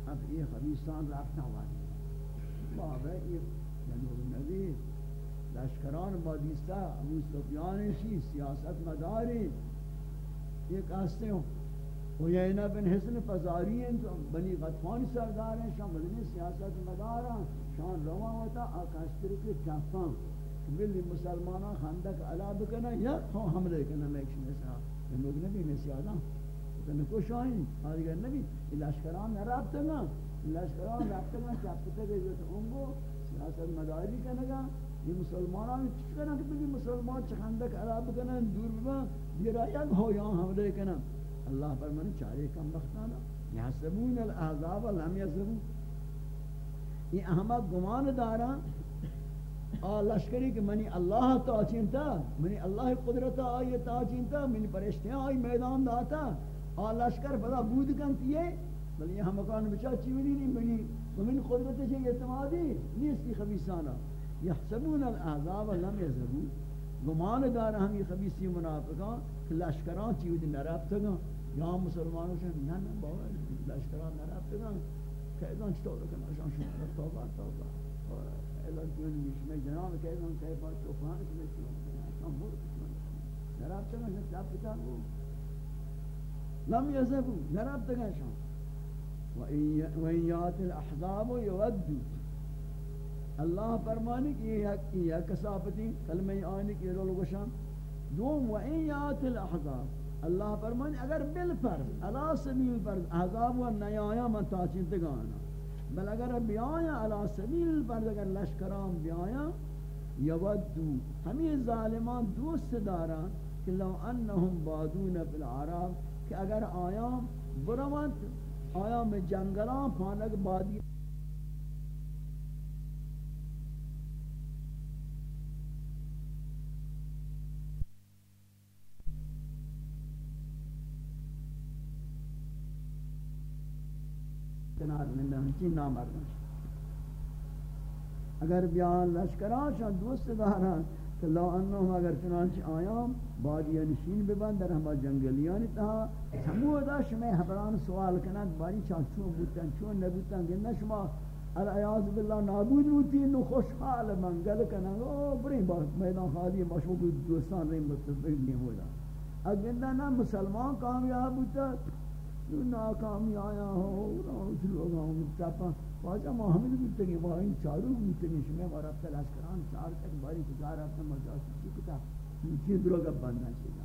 اب یہ خبیستان رفتہ واجب بابا یہ جنور نبی لشکران مادیستا ابو سفیان شی سیاست مداری یہ کہستے ہوں ویینہ بن حسن فزاری ہیں تو بنی غطفان سردار ہیں، شاہ مدنی سیاست مدار ہیں، شان روان ہوتا آکاستر کے چاپان ملی مسلمانان خندق علا بکنا یا خواہ حملے کنا میکش مثلا لوگ نبی میں سیادہ تو کچھ آئین آدھگر نبی۔ لشکران نرابتا نا لشکران رابتا نا چاپتا گئی جو تو انگو۔ سیاست مداری کنگا یہ مسلمانان چی کنا کہ بلی مسلمان چی خندق علا بکنا دور بما دیرا یک ہو یہاں حملے اللہ پر من کم بختانا۔ یحسبون الاحزاب لم یحسبون یہ احمد گمان دارا۔ آ لشکری کہ منی اللہ تا چینتا منی اللہ قدرت آئی تا چینتا منی پرشتیاں آئی میدان داتا۔ آ لشکر بلا بود کنتی ہے بلی یہاں مکان بچا چیولی نہیں منی ومن قدرت چی اعتمادی نیستی خبیصانا یحسبون الاعذاب لم یذبون۔ گمان دار ہم یہ خبیصی منافقان کہ لشکران چیولی نرابتا گا یا مسلمانوں سے، نہ نہ بابا لشکران نہ رابطے گا کہتا ہوں چطور رکھنا شان شما، توبہ توبہ۔ اللہ جون بیش میں جناب کہتا ہوں کہتا ہوں چوکان کی میں چون شان مور کشمن نہ رابطے گا شان چاپ پتا ہوں لم يذهبوا نہ رابطے گا شان وَإِن يَاتِ الْأَحْزَابُ يُوَدُّ اللہ فرمانے کہ یہ کسافتی کلمہ آنے کی رول گشان دوم و این یات الاحزاب. اللہ فرمانے اگر بالفرض علا سبیل فرض، احزاب و نیایا من تاچین تگانا بل اگر بیایا علی سبیل فرض اگر لشکران بیایا یودو ہمیں ظالمان دوست دارا کہ لو انہم بادون فی العراب کہ اگر آیا برمت آیا میں جنگلان پانک بادی کنار میں ہنچی نامردن اگر بیان لشکران شان دوست داران کہ لا انہم اگر چنانچہ آیام بادی نشین ببند در ہما جنگلیانی تہا ہمو دا شما حبران سوال کنند باری چان چون بودتن چون نبودتن گنہ شما الایاز باللہ نابود بودتی نو خوشحال منگل کنند او برین با میدان خالی مشمو دوستان رین مستفق نہیں ہوتا اگر نہ مسلمان کامیاب بودتا جو ناکامی آیا ہاں، ہو اس لوگ ہوں چاپا واجہ محمد بودتے گئے وہاں چارو بودتے گئے شمی مارا تلاش کران، چار تک باری گزار اپنا مجاسی کی کتا۔ نیچی دروگا بندہ چیزا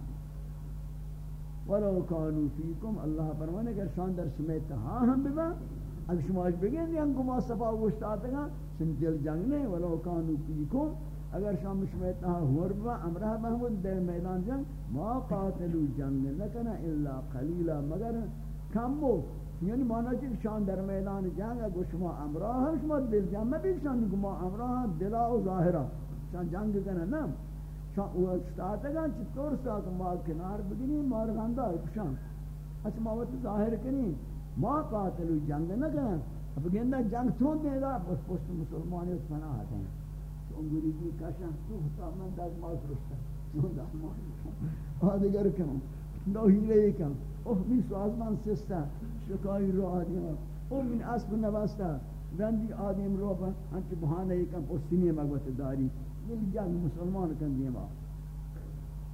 ولو کانو فیکم اللہ فرمانے کہ شان در سمیت ہاں ہم ببا۔ اگر شما اج بگین دیان گما صفا وشتا آتا گا سنتیل جنگ نہیں۔ ولو کانو فیکم اگر شام سمیت ہاں ہور ببا، امرہ محمود در میدان جنگ، ما قاتلو جنگ لکنا الا قلیلا، مگر کم بود یعنی مانا چی شان در میدان جنگ اگو شما امراه هم شما دل جمع بید شان شما امراه هم دلا و ظاهرا. شان جنگ کنه نم شان او استاتا گا چی طور ساک ما کنار بگنی مار غنده شان اچھا ما وقت ظاہر کنی ما قاتلو جنگ نکنن اب گندہ جنگ تو دے دا بس پشت مسلمانی اس پناہ آتے ہیں انگوری کی کشن. تو حتا من داز مال پرشتا چون دا مال آدگر کم نو ہیلے کم اوه می سازمان سستا شکای رو آدم او من اسب نبستا رندی آدم رو با انچه بحانه یکم پستینی مگوت داری. دل جنگ مسلمان کن دیما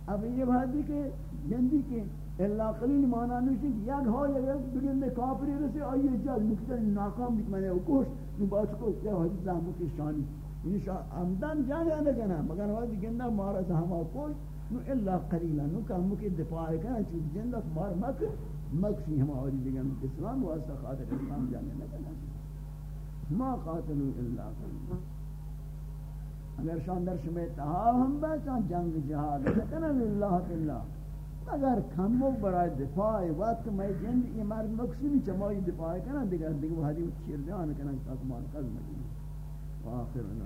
اب یہ بات دی کہ جندی کے اللہ قلیل مانا نوشی کہ یک ہا یا بگن میں کافری رسے آئیے جل مکتر ناکام دیکھ میں نے کوش نو بات کو. کیا حدیث زہمو کی شانی. یعنی شاہ عمدان جانے آنے کنا مگر وقت گندہ مارا زہما کوش نو الا قلیلا، نو کہ ہم کے دفاع کرنا چیز جنت مار مک مکفی ہم اور دیگر اسلام واسطہ خاطر اسلام جانے نہ کرنا۔ ما قاتلوا الا قلیلا۔ اگر شان در شمی تہا ہم بچان جنگ جہاد کرنا، للہ باللہ اگر کمو برای دفاع وقت میں جند یہ مرد مقصودی چمائی دفاع کرنا دیگر دیگر وحدی چیر جان کرنا تاک مار قلم مدینی وآخرنا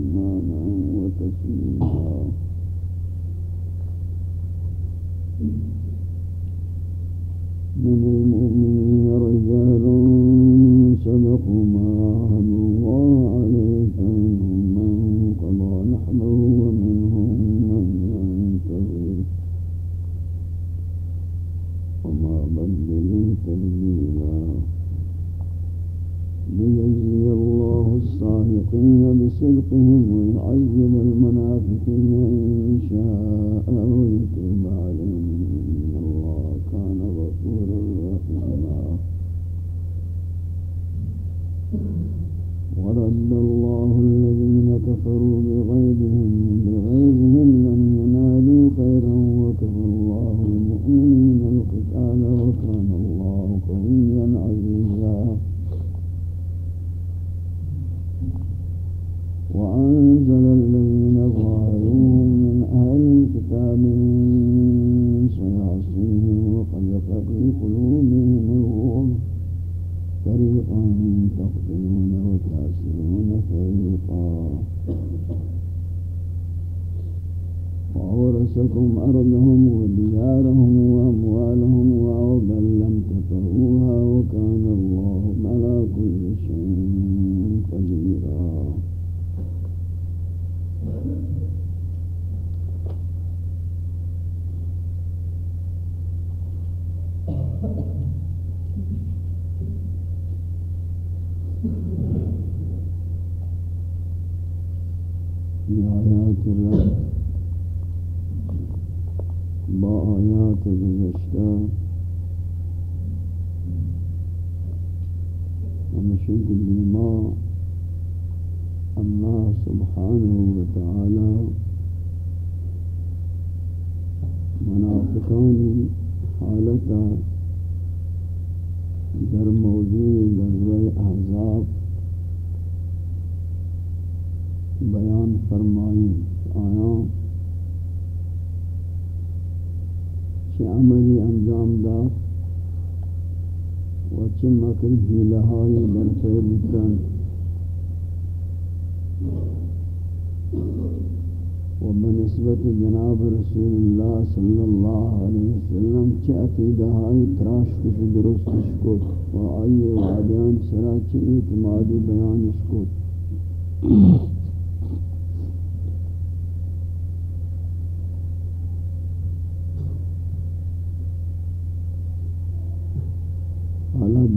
من المؤمنين رجال صدقوا ما الصادقين بصدقهم ويعذب المنافقين إن شاء ويتوب عليهم إن الله كان غفورا رحيما. ورد الله الذين كفروا بغيظهم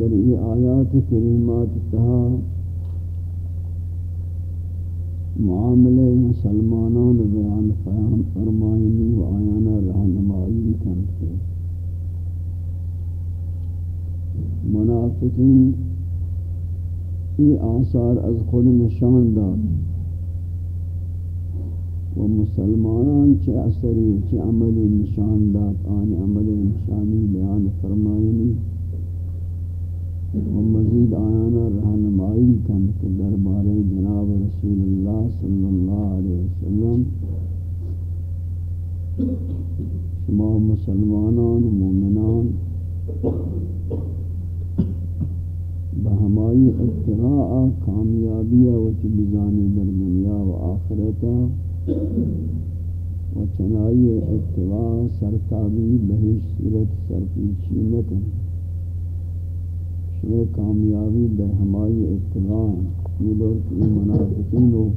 در یہ آیات کریمات تہا معاملے مسلمانان بیان فیام فرمائنی و آیانا رہنمائی کنتے منافقین ای آثار از خود نشان داد و مسلمانان چه اثری چه عملی نشان داد، آن عمل نشانی بیان فرمائنی۔ و مزید آیانا رہنمائی کن کہ دربار جناب رسول اللہ صلی اللہ علیہ وسلم۔ شما مسلمانان، مومنان، بہمائی اتقاء کامیابی و چبزانی در دنیا و آخرتا و چنائی اتقاء سرتابی بہش صورت، سرپیچی نکن یہ کامیابی در ہمائی اتباع یہ لوگ کی منافقین و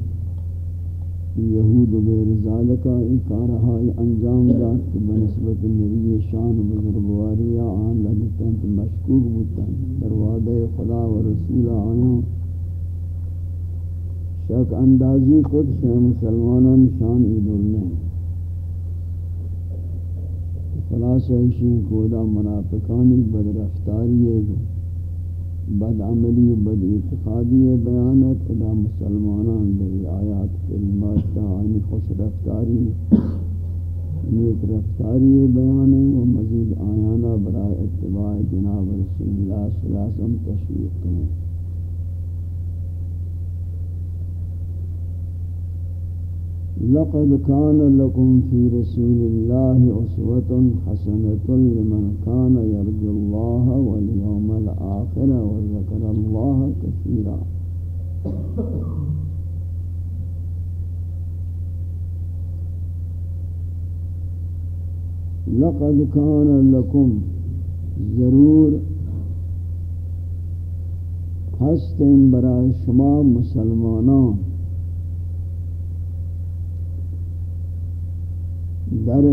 یہود و بیر ذالکہ اکارہائی انجام داد کہ بنسبت نبی شان بزرگواری آن لگتاں تو مشکوک بودتاں در وعدہ خدا و رسول آیوں شک اندازی خود سے مسلمانان شان ایدول نہیں خلاصہ اسی کودا منافقانی بدرفتاری ہے۔ بد عملی و بد اعتقادی بیانت ادا مسلمانان در آیات کلمات تعانی خوش رفتاری، نیک رفتاری بیان و مزید آیانا برای اتباع جناب رسول اللہ صلی اللہ علیہ وسلم تشویق کریں لقد كان لكم في رسول الله أسوة حسنة لمن كان يرجو الله واليوم الآخر وذكر الله كثيرا. لقد كان لكم ضرور هستن برای شما مسلمانان. در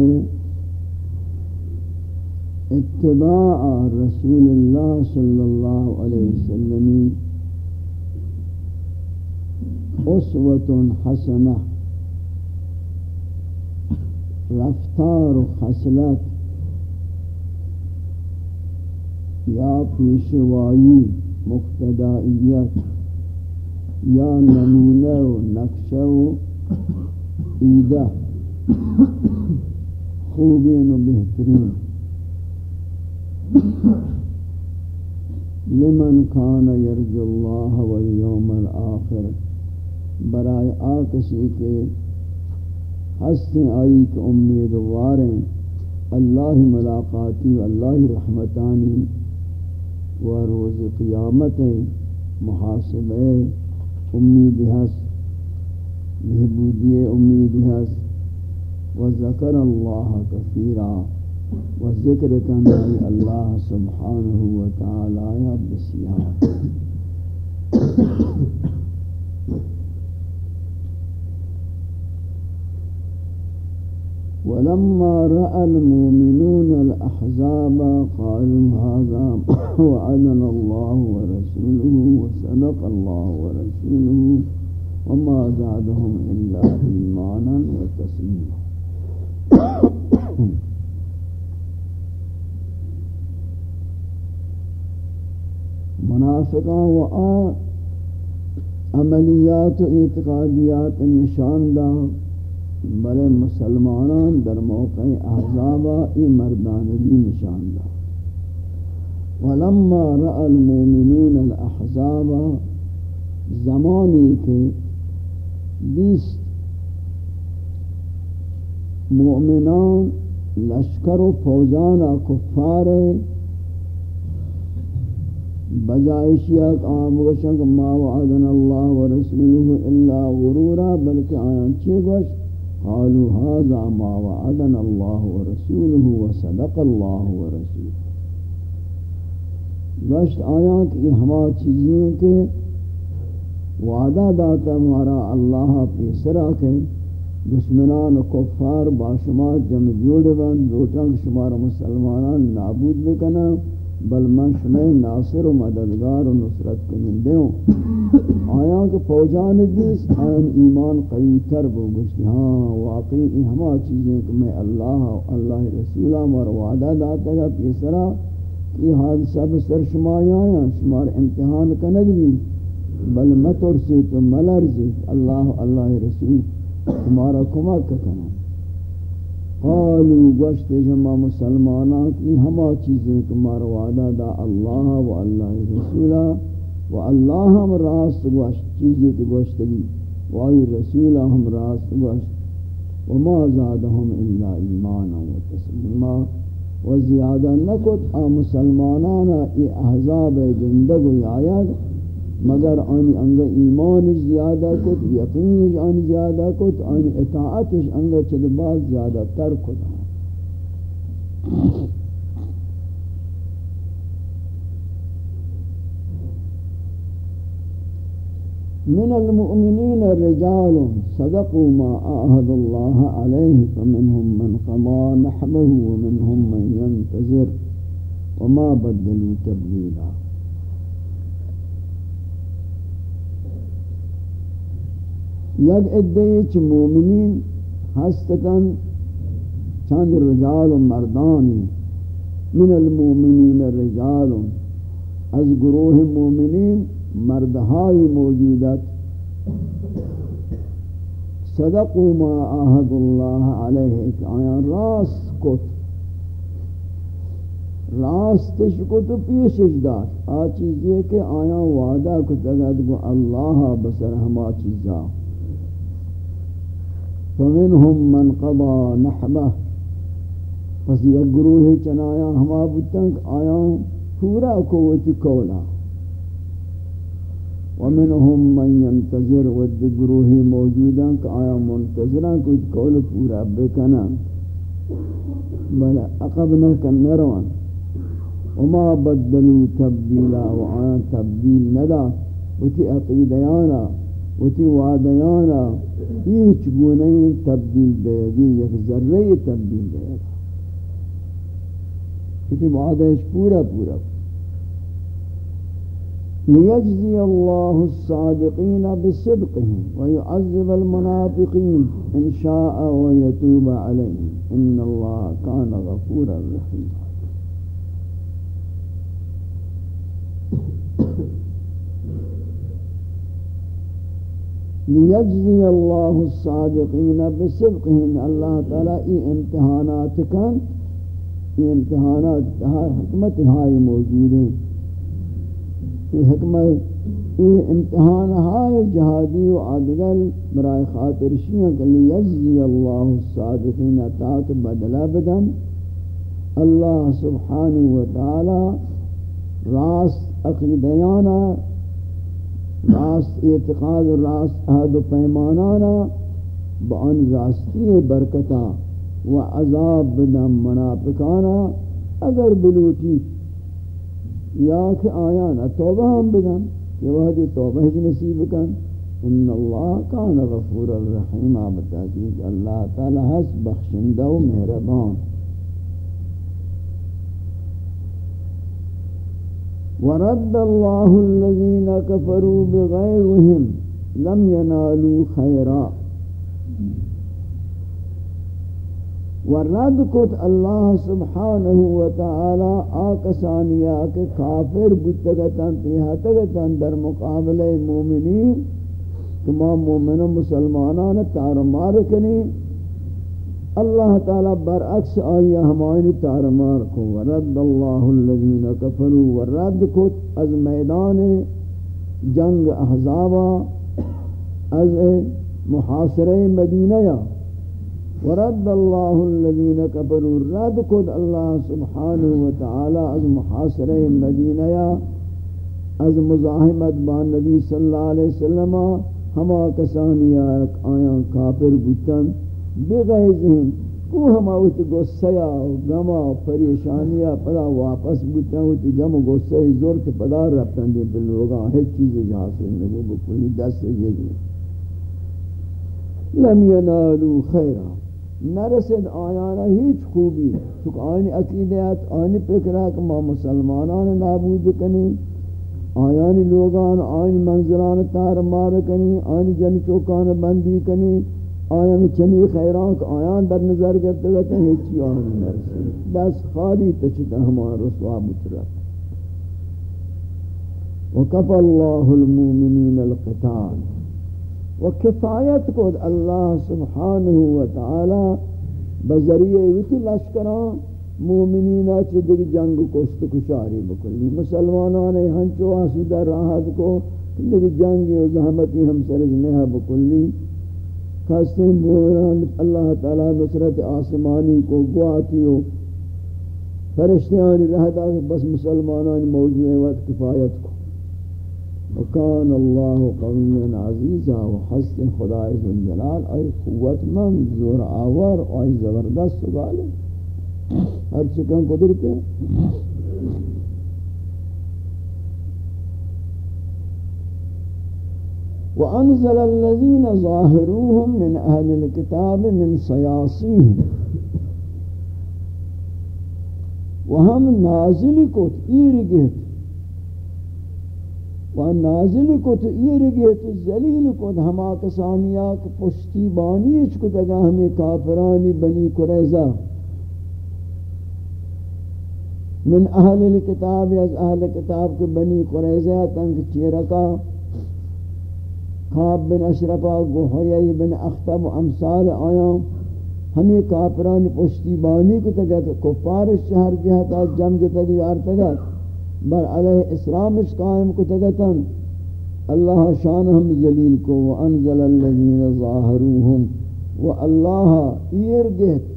اتباع رسول اللہ صلی اللہ علیہ وسلم اسوت حسنہ رفتار و خصلت یا پیشوائی مقتدائیت یا نمونہ و نقشہ و عیدہ خوبین و بہترین. لمن کان یرج اللہ والیوم الاخر برائے آکسی کے ہستیں آئی کہ امیدواریں اللہ ملاقاتی اللہ رحمتانی و روز قیامت محاسبہ امید ہست محبودی امید ہست وذكر الله كثيرا وذكر كان الله سبحانه وتعالى يا بسيار ولما رأى المؤمنون الأحزاب قالوا هذا وعدنا الله ورسوله وصدق الله ورسوله وما زادهم إلا إيمانا وتسليما. منافقان و آ عملیات و اعتقادیات نشان دار بلے مسلمانان در موقع احزابا ای مردانگی نشان دا ولما رأى المؤمنون الاحزاب زمانی کے بیست مؤمنان لشکر و فوجان کفار بجائشیات آموشن ما وعدنا اللہ ورسوله الا غرورا، بلکہ آیان چی گوشت قالوا هذا ما وعدنا الله ورسوله وصدق الله ورسوله گشت آیات یہ ہما چیزیں کہ وعدہ داتا ہمارا اللہ پیسرا کے دشمنان و کفار باشمار جمع جوڑ بند دوٹنگ شمار مسلمانان نابود بکنا بل من شمع ناصر و مددگار و نصرت کنندے ہوں۔ آیا کہ فوجان دیس آئین ایمان قوی تر بو گشتی ہاں واقعی این ہما چیزیں کہ میں اللہ و اللہ رسولہ مر وعدہ داتا گا پیسرا کہ حادثہ بسر شما آیا شمار امتحان کنگ بھی بل مترسی تو ملرزی اللہ اللہ رسول۔ شمارا کمک کنا قالوا گوشت جمع مسلمانان کی ہما چیزیں کمار وعدہ دا اللہ و اللہ رسولہ۔ و اللہ ہم راست گوشت چیزیں کی۔ گوشتگی و آئی رسولہ ہم راست گوشت۔ وما زادهم الا ایمانا و تسلیما۔ و زیادہ نکت آ مسلمانانا، ای احزاب جندگ و آیاد مگر آنی انگا ایمان زیادہ کت یقین آنی زیادہ کت آنی اطاعتش انگا چل بعض زیادہ تر کت. من المؤمنين رجال صدقوا ما آهد الله عليه فمنهم من قضى نحبه ومنهم من ينتظر وما بدلوا تبديلا یک چ مومنین ہستتن چند رجال و مردانی من المومنین رجال. از گروہ مومنین مردہائی موجودت. صدقوا ما آہد اللہ علیہ کہ آیا راست کت. راستش کت پیشش دار. آ چیز یہ کہ آیا وعدہ کت. اگر اللہ بسر ہما چیزا. فمنهم من قضى نحبه. پس یک گروہ چنایا ہما بتنگ آیا پورا قوتی کولا. ومنهم من ينتظر ود گروہ موجودا آیا منتظران کوئی کول پورا بکنا بل عقب نکن نروان. وما بدلوا تبدیلا وآیا تبدیل ندا. وتی عقیدیانا. وتی وعدیانا هیچ گونه تبدیل گی یک ذرے تبدیل گا کسی وعدش پورا پورا. ليجزي الله الصادقين بصدقهم ويعذب المنافقين إن شاء ويتوب عليهم إن الله كان غفورا رحيما لیجزی اللہ الصادقین بصدقہم اللہ تعالی ای امتحانات کن ای امتحانات حکمت ہائی موجود ہیں. ای حکمت ای امتحان ہائی جہادی و عدگل برای خاطر شیئن کہ لیجزی اللہ الصادقین تاعت بدلا بدن. اللہ سبحانہ وتعالی راست عقیدیانا راست اعتقاد راست عہد و پیمانانا بان راستی برکتا و عذاب بدم منافقانا اگر بلوٹی یا کہ آیانا توبہ ہم بدن کہ وہ دی توبہ ہی نصیب کن، ان اللہ کان غفور الرحیم. آبتا کہ اللہ تعالی حس بخشندہ و مہربان. ورد الله الذين كفروا بغيرهم لم ينالوا خيرا ورد کت اللہ سبحانہ وتعالی آکسانیا کے کافر بتگتن، تیہتگتن در مقابل مومنین تمام مومن و مسلمانان تارمار کنی اللہ تعالی برعکس آیا ہمائنی تارمار کو، ورد اللہ الذین کفروا ورد کت از میدان جنگ احزابا از محاصر مدینہ ورد اللہ الذین کفروا رد کت اللہ سبحانہ وتعالی از محاصر مدینہ از مزاحمت بان نبی صلی اللہ علیہ وسلم ہما کسانی آیاں کافر بوتن بغیظہم کو ہما وقت گسیا گما پریشانیا پدا واپس بوتا ہوتی گم گسے زور تے پدا رفتن دے پر لوگاں ہے چیز حاصل نہ بکلی دست سے یہ لم ینالو خیرا۔ نرسد آیانا ہیچ خوبی۔ چونکہ آئین عقیدیات آئین پکرہ کہ ما مسلمانان نابود کنی۔ آیانی لوگان آئین منظران تار مار کنی۔ آئین جن چوکان بندی کنی۔ آیان چنی خیران کہ آیان در نظر کرتے گئے ہیں ہیچی آن نرسی. بس خالی تچتا ہمان رسوا بترک وکف اللہ المومنین القتال. وکفایت کود اللہ سبحانہ وتعالی بذریعہ ویتی لشکران مومنین چی دیکھ جنگ کست کشاری بکلی مسلمانان ہنچو آسودہ راحت کو دیکھ جنگ و زحمتی ہم سرج نہ بکلی خاصے موران اللہ تعالی نصرت آسمانی کو گواتی ہو۔ فرشتیان رہتا بس مسلمانان موضوع وقت کفایت کو۔ وکان اللہ قوی عزیزا و حسن خدای ذوالجلال ای قوت من زور آور ای زبردست سگالے ہر چکن قدرت ہے۔ وأنزل الذين ظاهروهم من أهل الكتاب من صياصيهم. وهم نازل كت إيرجت ونازل كت إيرجت الزليل كت هما كسانيا كفشتي بانيش كت اگا ہمیں کافرانی بنی قریظہ. من اہل الكتاب از اہل کتاب کے بنی قریظہ تنگ چیرکا. خواب بن اشرفا گوہیئی بن اختب و امثال آیا. ہمیں کافران پشتی بانی کو تگت کفار شہر جہتا جم جتا گزار تگت بر علیہ اسلامش قائم کو تگتا اللہ شان ہم ذلیل کو وانزل الذین ظاہروہم. و اللہ ایر گہت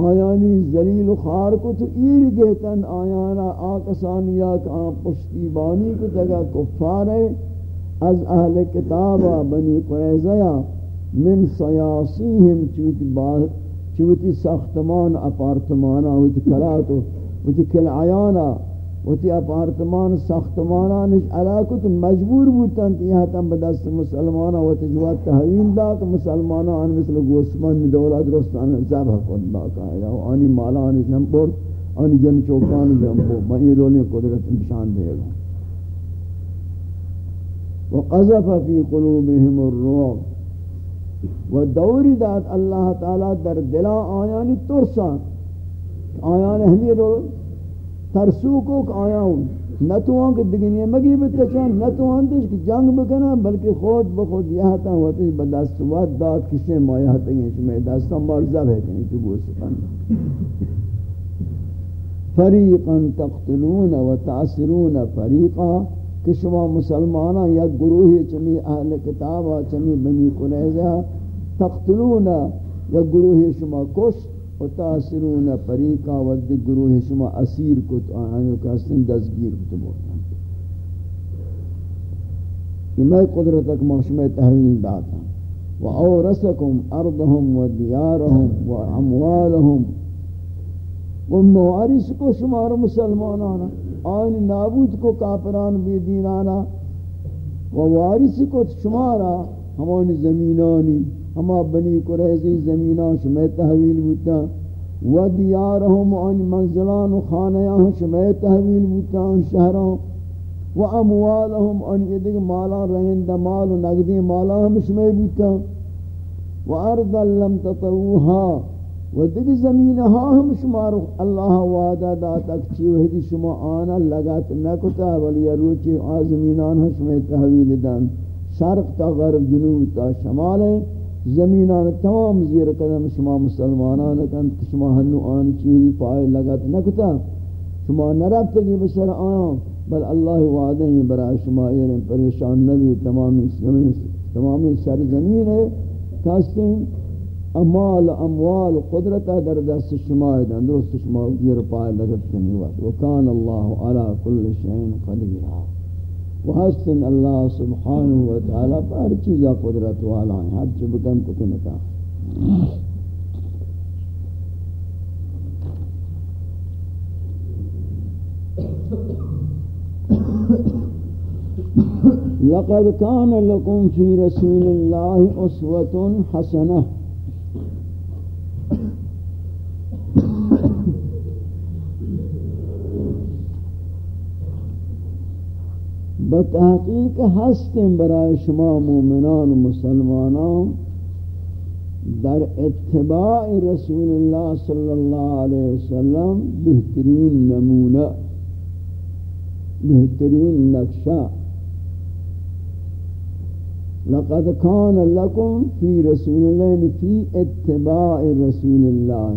آیانی ذلیل و خار کو تو ایر گہتن آیانا آکسانیات آن پشتی بانی کو تگت کفار ہے. از اہل کتاب بنی قریظہ من سیاسیہم چوتی بات چوتی ساختمان اپارتمانا ہوتی کلاتو ہوتی کلعیانا ہوتی اپارتمان ساختمانا نش علاقت مجبور بودتن یہاں تم بدست مسلمانا ہوتی جوات تحویل دا کہ مسلمانا آن مثل گوسمان دولت رستان زبہ خود باقاعدہ آنی مالا مالانی جنبور آنی جن چوکان جنبور میں یہ رولی قدرت انشان دے گا وقذف في قلوبهم الرعب و دوری داد اللہ تعالی در دلا آیانی ترسان. آیان ہمی رو ترسو کو آیان. نتوان کہ دگنی مگی بتچان نتوان دیش کہ جنگ بکنا، بلکہ خود بخود یہتا ہوتی بدست واد داد کسی ما یہتا گئی شمی دستان بار زب ہے کنی تو گوش پند فریقا تقتلون و تعصرون فریقا کہ شما مسلمانہ یا گروہ چمی اہل کتاب چمی بنی قریظہ تقتلون یا گروہ شما کش و تاثرون پریقا و دی گروہ شما اسیر کت آئینو کہستن دزگیر کت بولتا کہ میں قدرتک ما شما تحویل داتا وأورثكم أرضهم وديارهم وأموالهم وموارث کو شمار مسلمانانا آئین نابود کو کافران بی دینانا ووارث کو شمارا، ہمانی زمینانی، ہما بنی قریزی زمینان شمی تحویل بودتا و دیارهم آن منزلان و خانیان شمی تحویل بودتا شہران، و اموالهم ان یدگ مالا رہند مال و نقدی مالا ہم شمی بوتا، و ارضا لم تطوها و دگ زمین ہا ہم شمار اللہ وعدہ داتک چی وحدی شما آنا لگات نکتا ولی روچی آزمینان ہم شمی تحویل دن. شرق تا غرب، جنوب تا شمال. زمینان تمام زیر قدم شما مسلمانان کن شما ہنو آن چیزی پائے لگات نکتا. شما نرابتگی بسر آن، بل اللہ وعدہ ہی برای شما یہ پریشان نبی، تمامی تمامی سرزمین ہے کہتے امال أموال قدرت در دست شما ہے درست شما گیر پائے لگت کنی وقت وکان اللہ علی کل شئین قدیرہ وحسن اللہ سبحانہ وتعالی پر ہر چیزا قدرت والا ہے ہر چیز بکن you. لقد كان لكم في رسول الله أسوة حسنة. بتحقیق ہستیں برای شما مومنان و مسلمانان در اتباع رسول اللہ صلی اللہ علیہ وسلم بہترین نمونہ بہترین نقشہ لقد كان لكم في رسول الله في اتباع رسول الله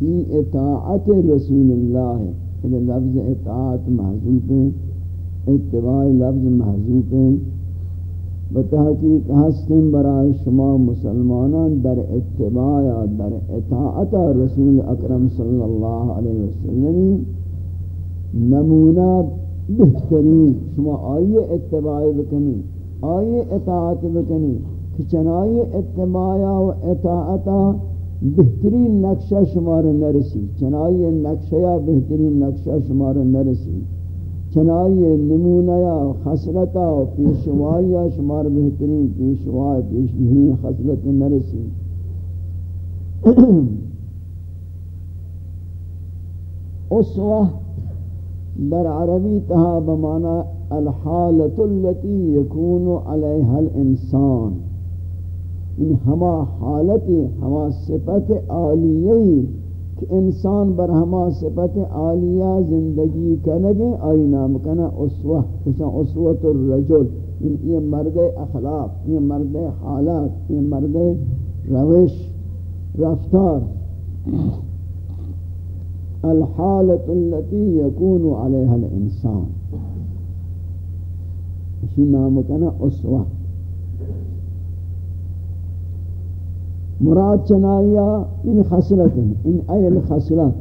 في اطاعت رسول الله. هذا لفظ اطاعت محذوف اتباع لفظ محذوف بتحقیق ہستن برای شما مسلمانان در اتباع در اطاعت رسول اکرم صلی اللہ علیہ وسلم نمونہ بہترین شما آئیے اتباع بکنی آئیے اطاعت بکنی کہ چنائی اتباع و اطاعتا بہترین نقشہ شمار نرسی چنائی نقشہ بہترین نقشہ شمار نرسی۔ چنائی نمونہ خسرتا و پیشوائی شمار بہترین پیشوائی پیش بہترین خسرت نرسی۔ اسوہ در عربی تہا بمانا الحالت التي يكون عليها الانسان۔ ان ہما حالت، ہما صفت عالیہ کہ انسان بر ہما صفت عالیہ زندگی کنگے آئی نام کنا اسوہ کشا اسوت الرجل یعنی یہ مرد اخلاق، یہ مرد حالات، یہ مرد روش، رفتار۔ الحالة التي يكون عليها الإنسان اسی نام کنا اسوہ مراد چنایا ان خسرت ان ایل خسرت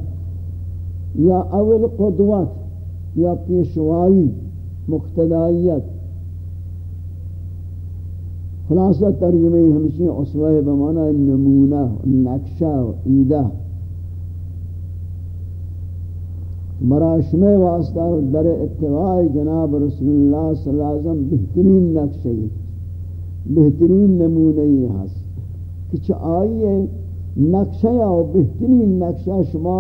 یا اول قدوت یا پیشوائی مقتدائیت خلاصہ ترجمہ ہمشی اسوہ بمانا نمونہ نقشہ ایدہ مراشم واسطہ در اتباع جناب رسول اللہ صلی اللہ علیہ وسلم بہترین نقشی بہترین نمونی ہے کہ آئیے نقشہ یا بہترین نقشہ شما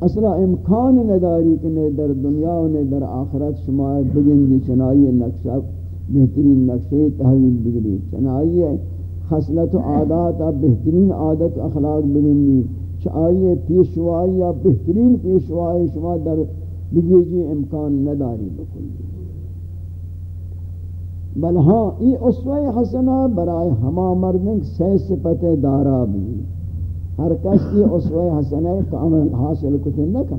اصلا امکان نداری کہ نے در دنیا و نے در آخرت شما بگندی جی چنائی نقشہ، بہترین نقشہ تحویل بگلی چنائی خصلت و عادات بہترین عادت اخلاق بگندی جی۔ چاہیے پیشوائی یا بہترین پیشوائی شما در بگیجی امکان نداری بکل جی۔ بل ہاں یہ اسوہ حسنہ برائے ہما مردن سی سپت دارا بھی۔ ہر کس یہ اسوہ حسنہ کامل حاصل کتن نکن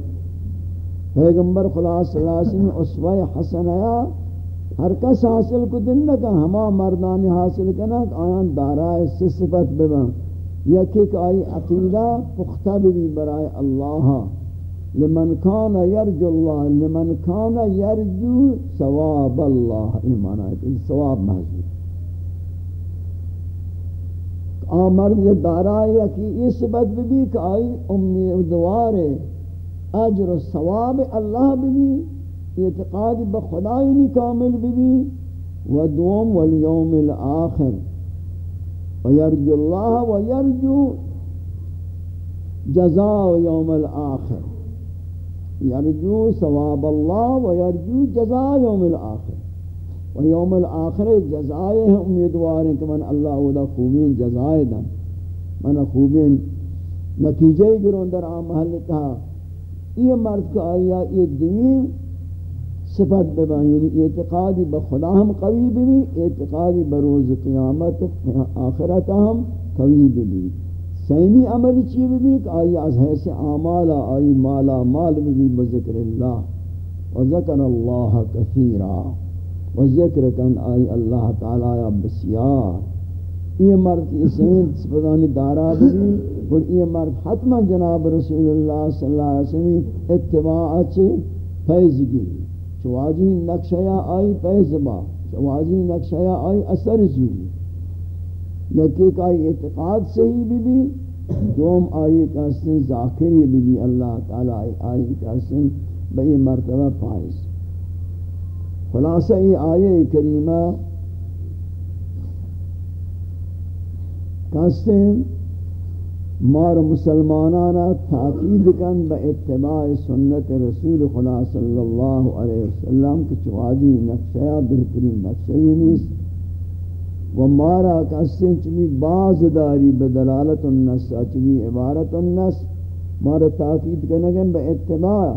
پیغمبر خدا صلی اللہ علیہ وسلم اسوہ حسنہ ہر کس حاصل کتن نکن ہما مردانی حاصل کنک آیان دارا سی صفت ببن۔ یکی کہ آئی عقیدہ پختہ بھی برائے اللہ۔ لمن کان یرجو اللہ، لمن کان یرجو ثواب اللہ ایمان آئیت ثواب محضور آمرد یہ دارائی کی یہ صفت بھی کہ آئی امیدوار اجر و ثواب اللہ بھی اعتقاد بخدائی نہیں کامل بھی و دوم والیوم الاخر. و ویرجو اللہ ویرجو جزاء یوم الاخر. یرجو ثواب اللہ ویرجو جزاء یوم الاخر. و یوم الاخر جزائے ہیں امیدوار ہیں کہ من اللہ ودا خوبین جزائے دم من خوبین نتیجے گرون در آم محل کہا یہ مرد کا آیا، یہ دوین صفت ببین یعنی اعتقادی بخدا ہم قوی بھی اعتقادی بروز قیامت آخرت ہم قوی بھی سیمی عمل چی بھی کہ آئی از حیث آمالا، آئی مالا، مال بھی بذکر اللہ. و ذکر اللہ کثیرہ و ذکر کن آئی اللہ تعالی بسیار. یہ مرد کی سمید سپدانی دارا بھی اور یہ مرد حتما جناب رسول اللہ صلی اللہ علیہ وسلم اتباع چے فیض گی چواجی نقشیا آئی پیض با. چواجی نقشیا آئی اثر زوری یکی کا اعتقاد صحیح بھی بھی، دوم آئی کا سن ذاکری بھی بھی، اللہ تعالی آئی کا سن بئی مرتبہ فائز خلاصہ یہ آیے کریمہ کسن مار مسلمانانا تاقید کن با اتباع سنت رسول خدا صلی اللہ علیہ وسلم، کہ چواجی نقشہ بہترین نقشہ یہ نیست۔ و مارا کسن چمی باز داری بدلالت النس چمی عبارت النس۔ مارا تاقید کنگن با اتباع۔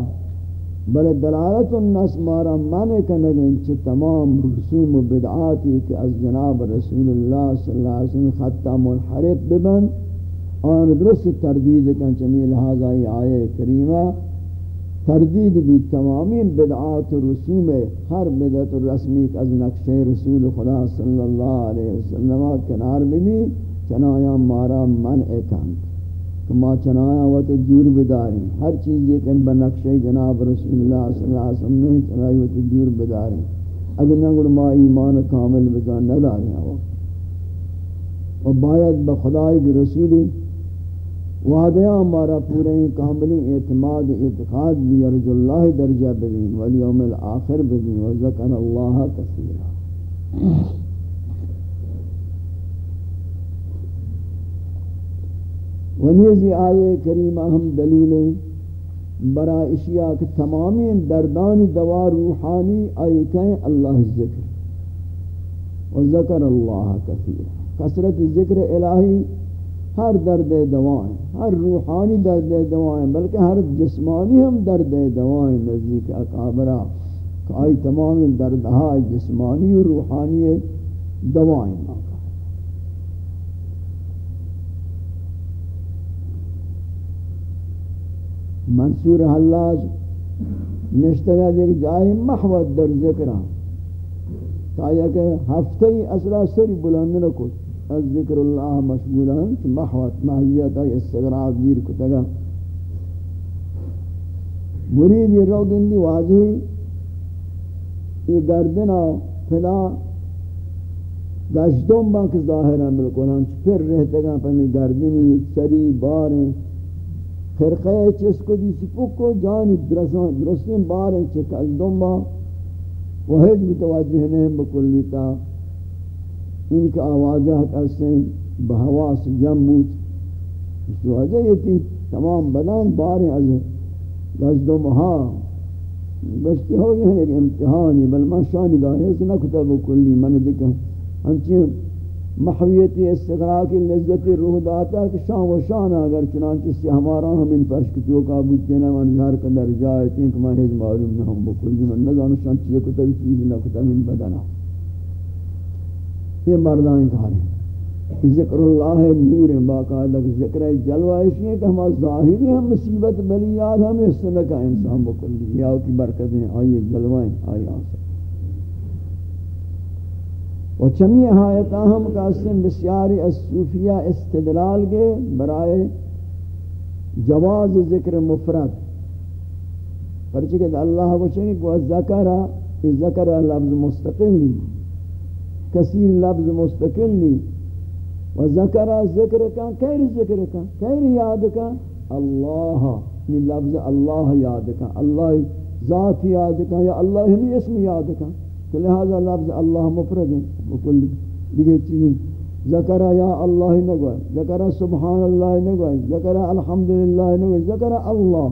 بل دلالت النس مارا من کنگن چھ تمام رسوم و بدعاتی کہ از جناب رسول اللہ صلی اللہ علیہ وسلم خطہ منحرف ببن آن درست تردید کن چمی لہذا یہ آئے کریمہ تردید بھی تمامی بدعات و رسوم ہر بدعت و رسمی از نقش رسول خدا صلی اللہ علیہ وسلم کنار میں بھی چنایا مارا من اکن کہ ما چنایا وقت جور بداری ہر چیز یہ کن بنقش جناب رسول اللہ صلی اللہ علیہ وسلم نہیں چنائی وقت جور بداری اگر نگل ما ایمان کامل بزان نداری ہیں و باید بخدای برسولی وعدیاں ہمارا پورے کاملی اعتماد اعتقاد بھی ارج اللہ درجہ بگین والیوم الاخر بگین وذکر اللہ کثیرا۔ ونیزی آئے کریمہ ہم دلیلیں برا اشیاء کہ تمامی دردانی دوا روحانی آئے کہیں اللہ ذکر۔ وذکر اللہ کثیرا۔ کثرت ذکر الہی ہر درد دوائیں، ہر روحانی درد دوائیں، بلکہ ہر جسمانی ہم درد دوائیں نزدیک اکابرہ، کہ آئی تمام دردہا جسمانی و روحانی دوائیں منصور حلاج نشتگا دیکھ جائے محوت در ذکرہ تایا کہ ہفتے ہی اسرا سری بلند رکھو از ذکر اللہ مشغولان کہ محوت محیت ہے استغراق گیر کتگا مرید یہ رو گندی واجی، یہ گردن گردنا پھلا گشتوں بانک ظاہرہ ملکنان پھر رہتے گا پہنی گردنی، سری باریں خرقہ چس کو دیسی پکو جانی درستان درستین باریں چکل دنبا وحید متوجہ نہیں بکلیتا ان کا آوازہ کسے بہواس جم بود اس وجہ یہ تھی تمام بدن باریں از گزد و مہا بشتی ہو گئے ہیں ایک امتحانی، بل من شانی گاہے سے نکتب کلی من دکھا ہنچی محویتی استقراقی لذتی روح داتا کہ شان و شان اگر چنانچہ سے ہمارا ہم ان پرش کتیوں کا بودتے نا من جھار کندر جائے تین کہ میں معلوم نہ ہوں بکلی. من نظام شان چیئے کتب چیزی نکتب من بدنا یہ مردان کار ہیں ذکر اللہ نور باقاعدہ ذکر جلوہ اسی ہے کہ ہم ظاہری ہم مصیبت بلیات ہم اس طرح کا انسان بکلی یا کی برکتیں آئیے جلوائیں آئی آسا و چمی حایتا ہم کا اسم بسیاری الصوفیہ استدلال کے برائے جواز ذکر مفرد۔ پرچہ کہ اللہ کو چاہیے کہ ذکر ذکر لفظ مستقل۔ نہیں کثیر لفظ مستقل نہیں و ذکر ذکر کا کیر ذکر کا کیر یاد کا اللہ یہ لفظ اللہ یاد کا اللہ ذات یاد کا یا اللہ ہی اسم یاد کا تو لہذا لفظ اللہ مفرد ہے وکل دیگه چیز ذکر یا اللہ نگوئے ذکر سبحان اللہ نگوئے ذکر الحمدللہ نگوئے ذکر اللہ.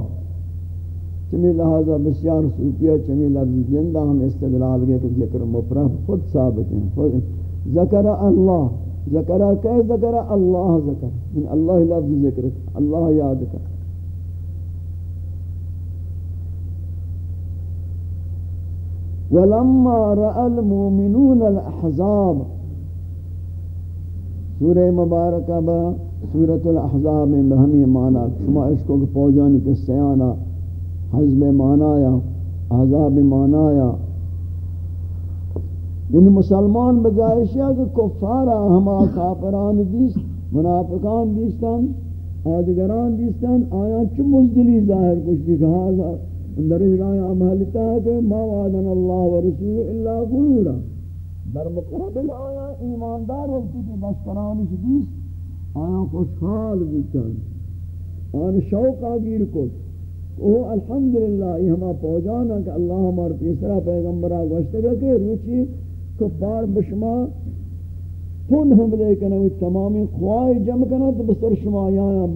چمی لہذا بسیار صوفیہ چمی لفظ زندہ ہم استدلال گئے کہ ذکر مفرد خود ثابت ہیں۔ ذکر اللہ، ذکر کہ ذکر اللہ ذکر۔ من اللہ لفظ ذکر، اللہ یاد کر۔ ولما رأى المؤمنون الأحزاب، سورہ مبارکہ با سورة الاحزاب میں بہمی معنی شما عشقوں کے پوجانی کے سیانہ حزب معنی احزاب معنی یعنی مسلمان بجائے شیعہ کہ کفارا ہما کافران دیست، منافقان دیستان آدگران دیستان آیا چو مزدلی ظاہر کچھ دکھا اندر اجرائی عمالتا ہے کہ ما وعدن اللہ و رسول اللہ غلورا در مقابل آیا ایماندار ہوتی کہ بشکران شدیست آیا خوشحال بیتن آن شوق آگیر کو وہ الحمدللہ، یہ ہما پوجانا کہ اللہ ہمار پیسرا پیغمبرہ گوشتگا کہ روچی، کفار بشما پن حملے کنا تمامی خواہ جمع کنا تو بسر شما یہاں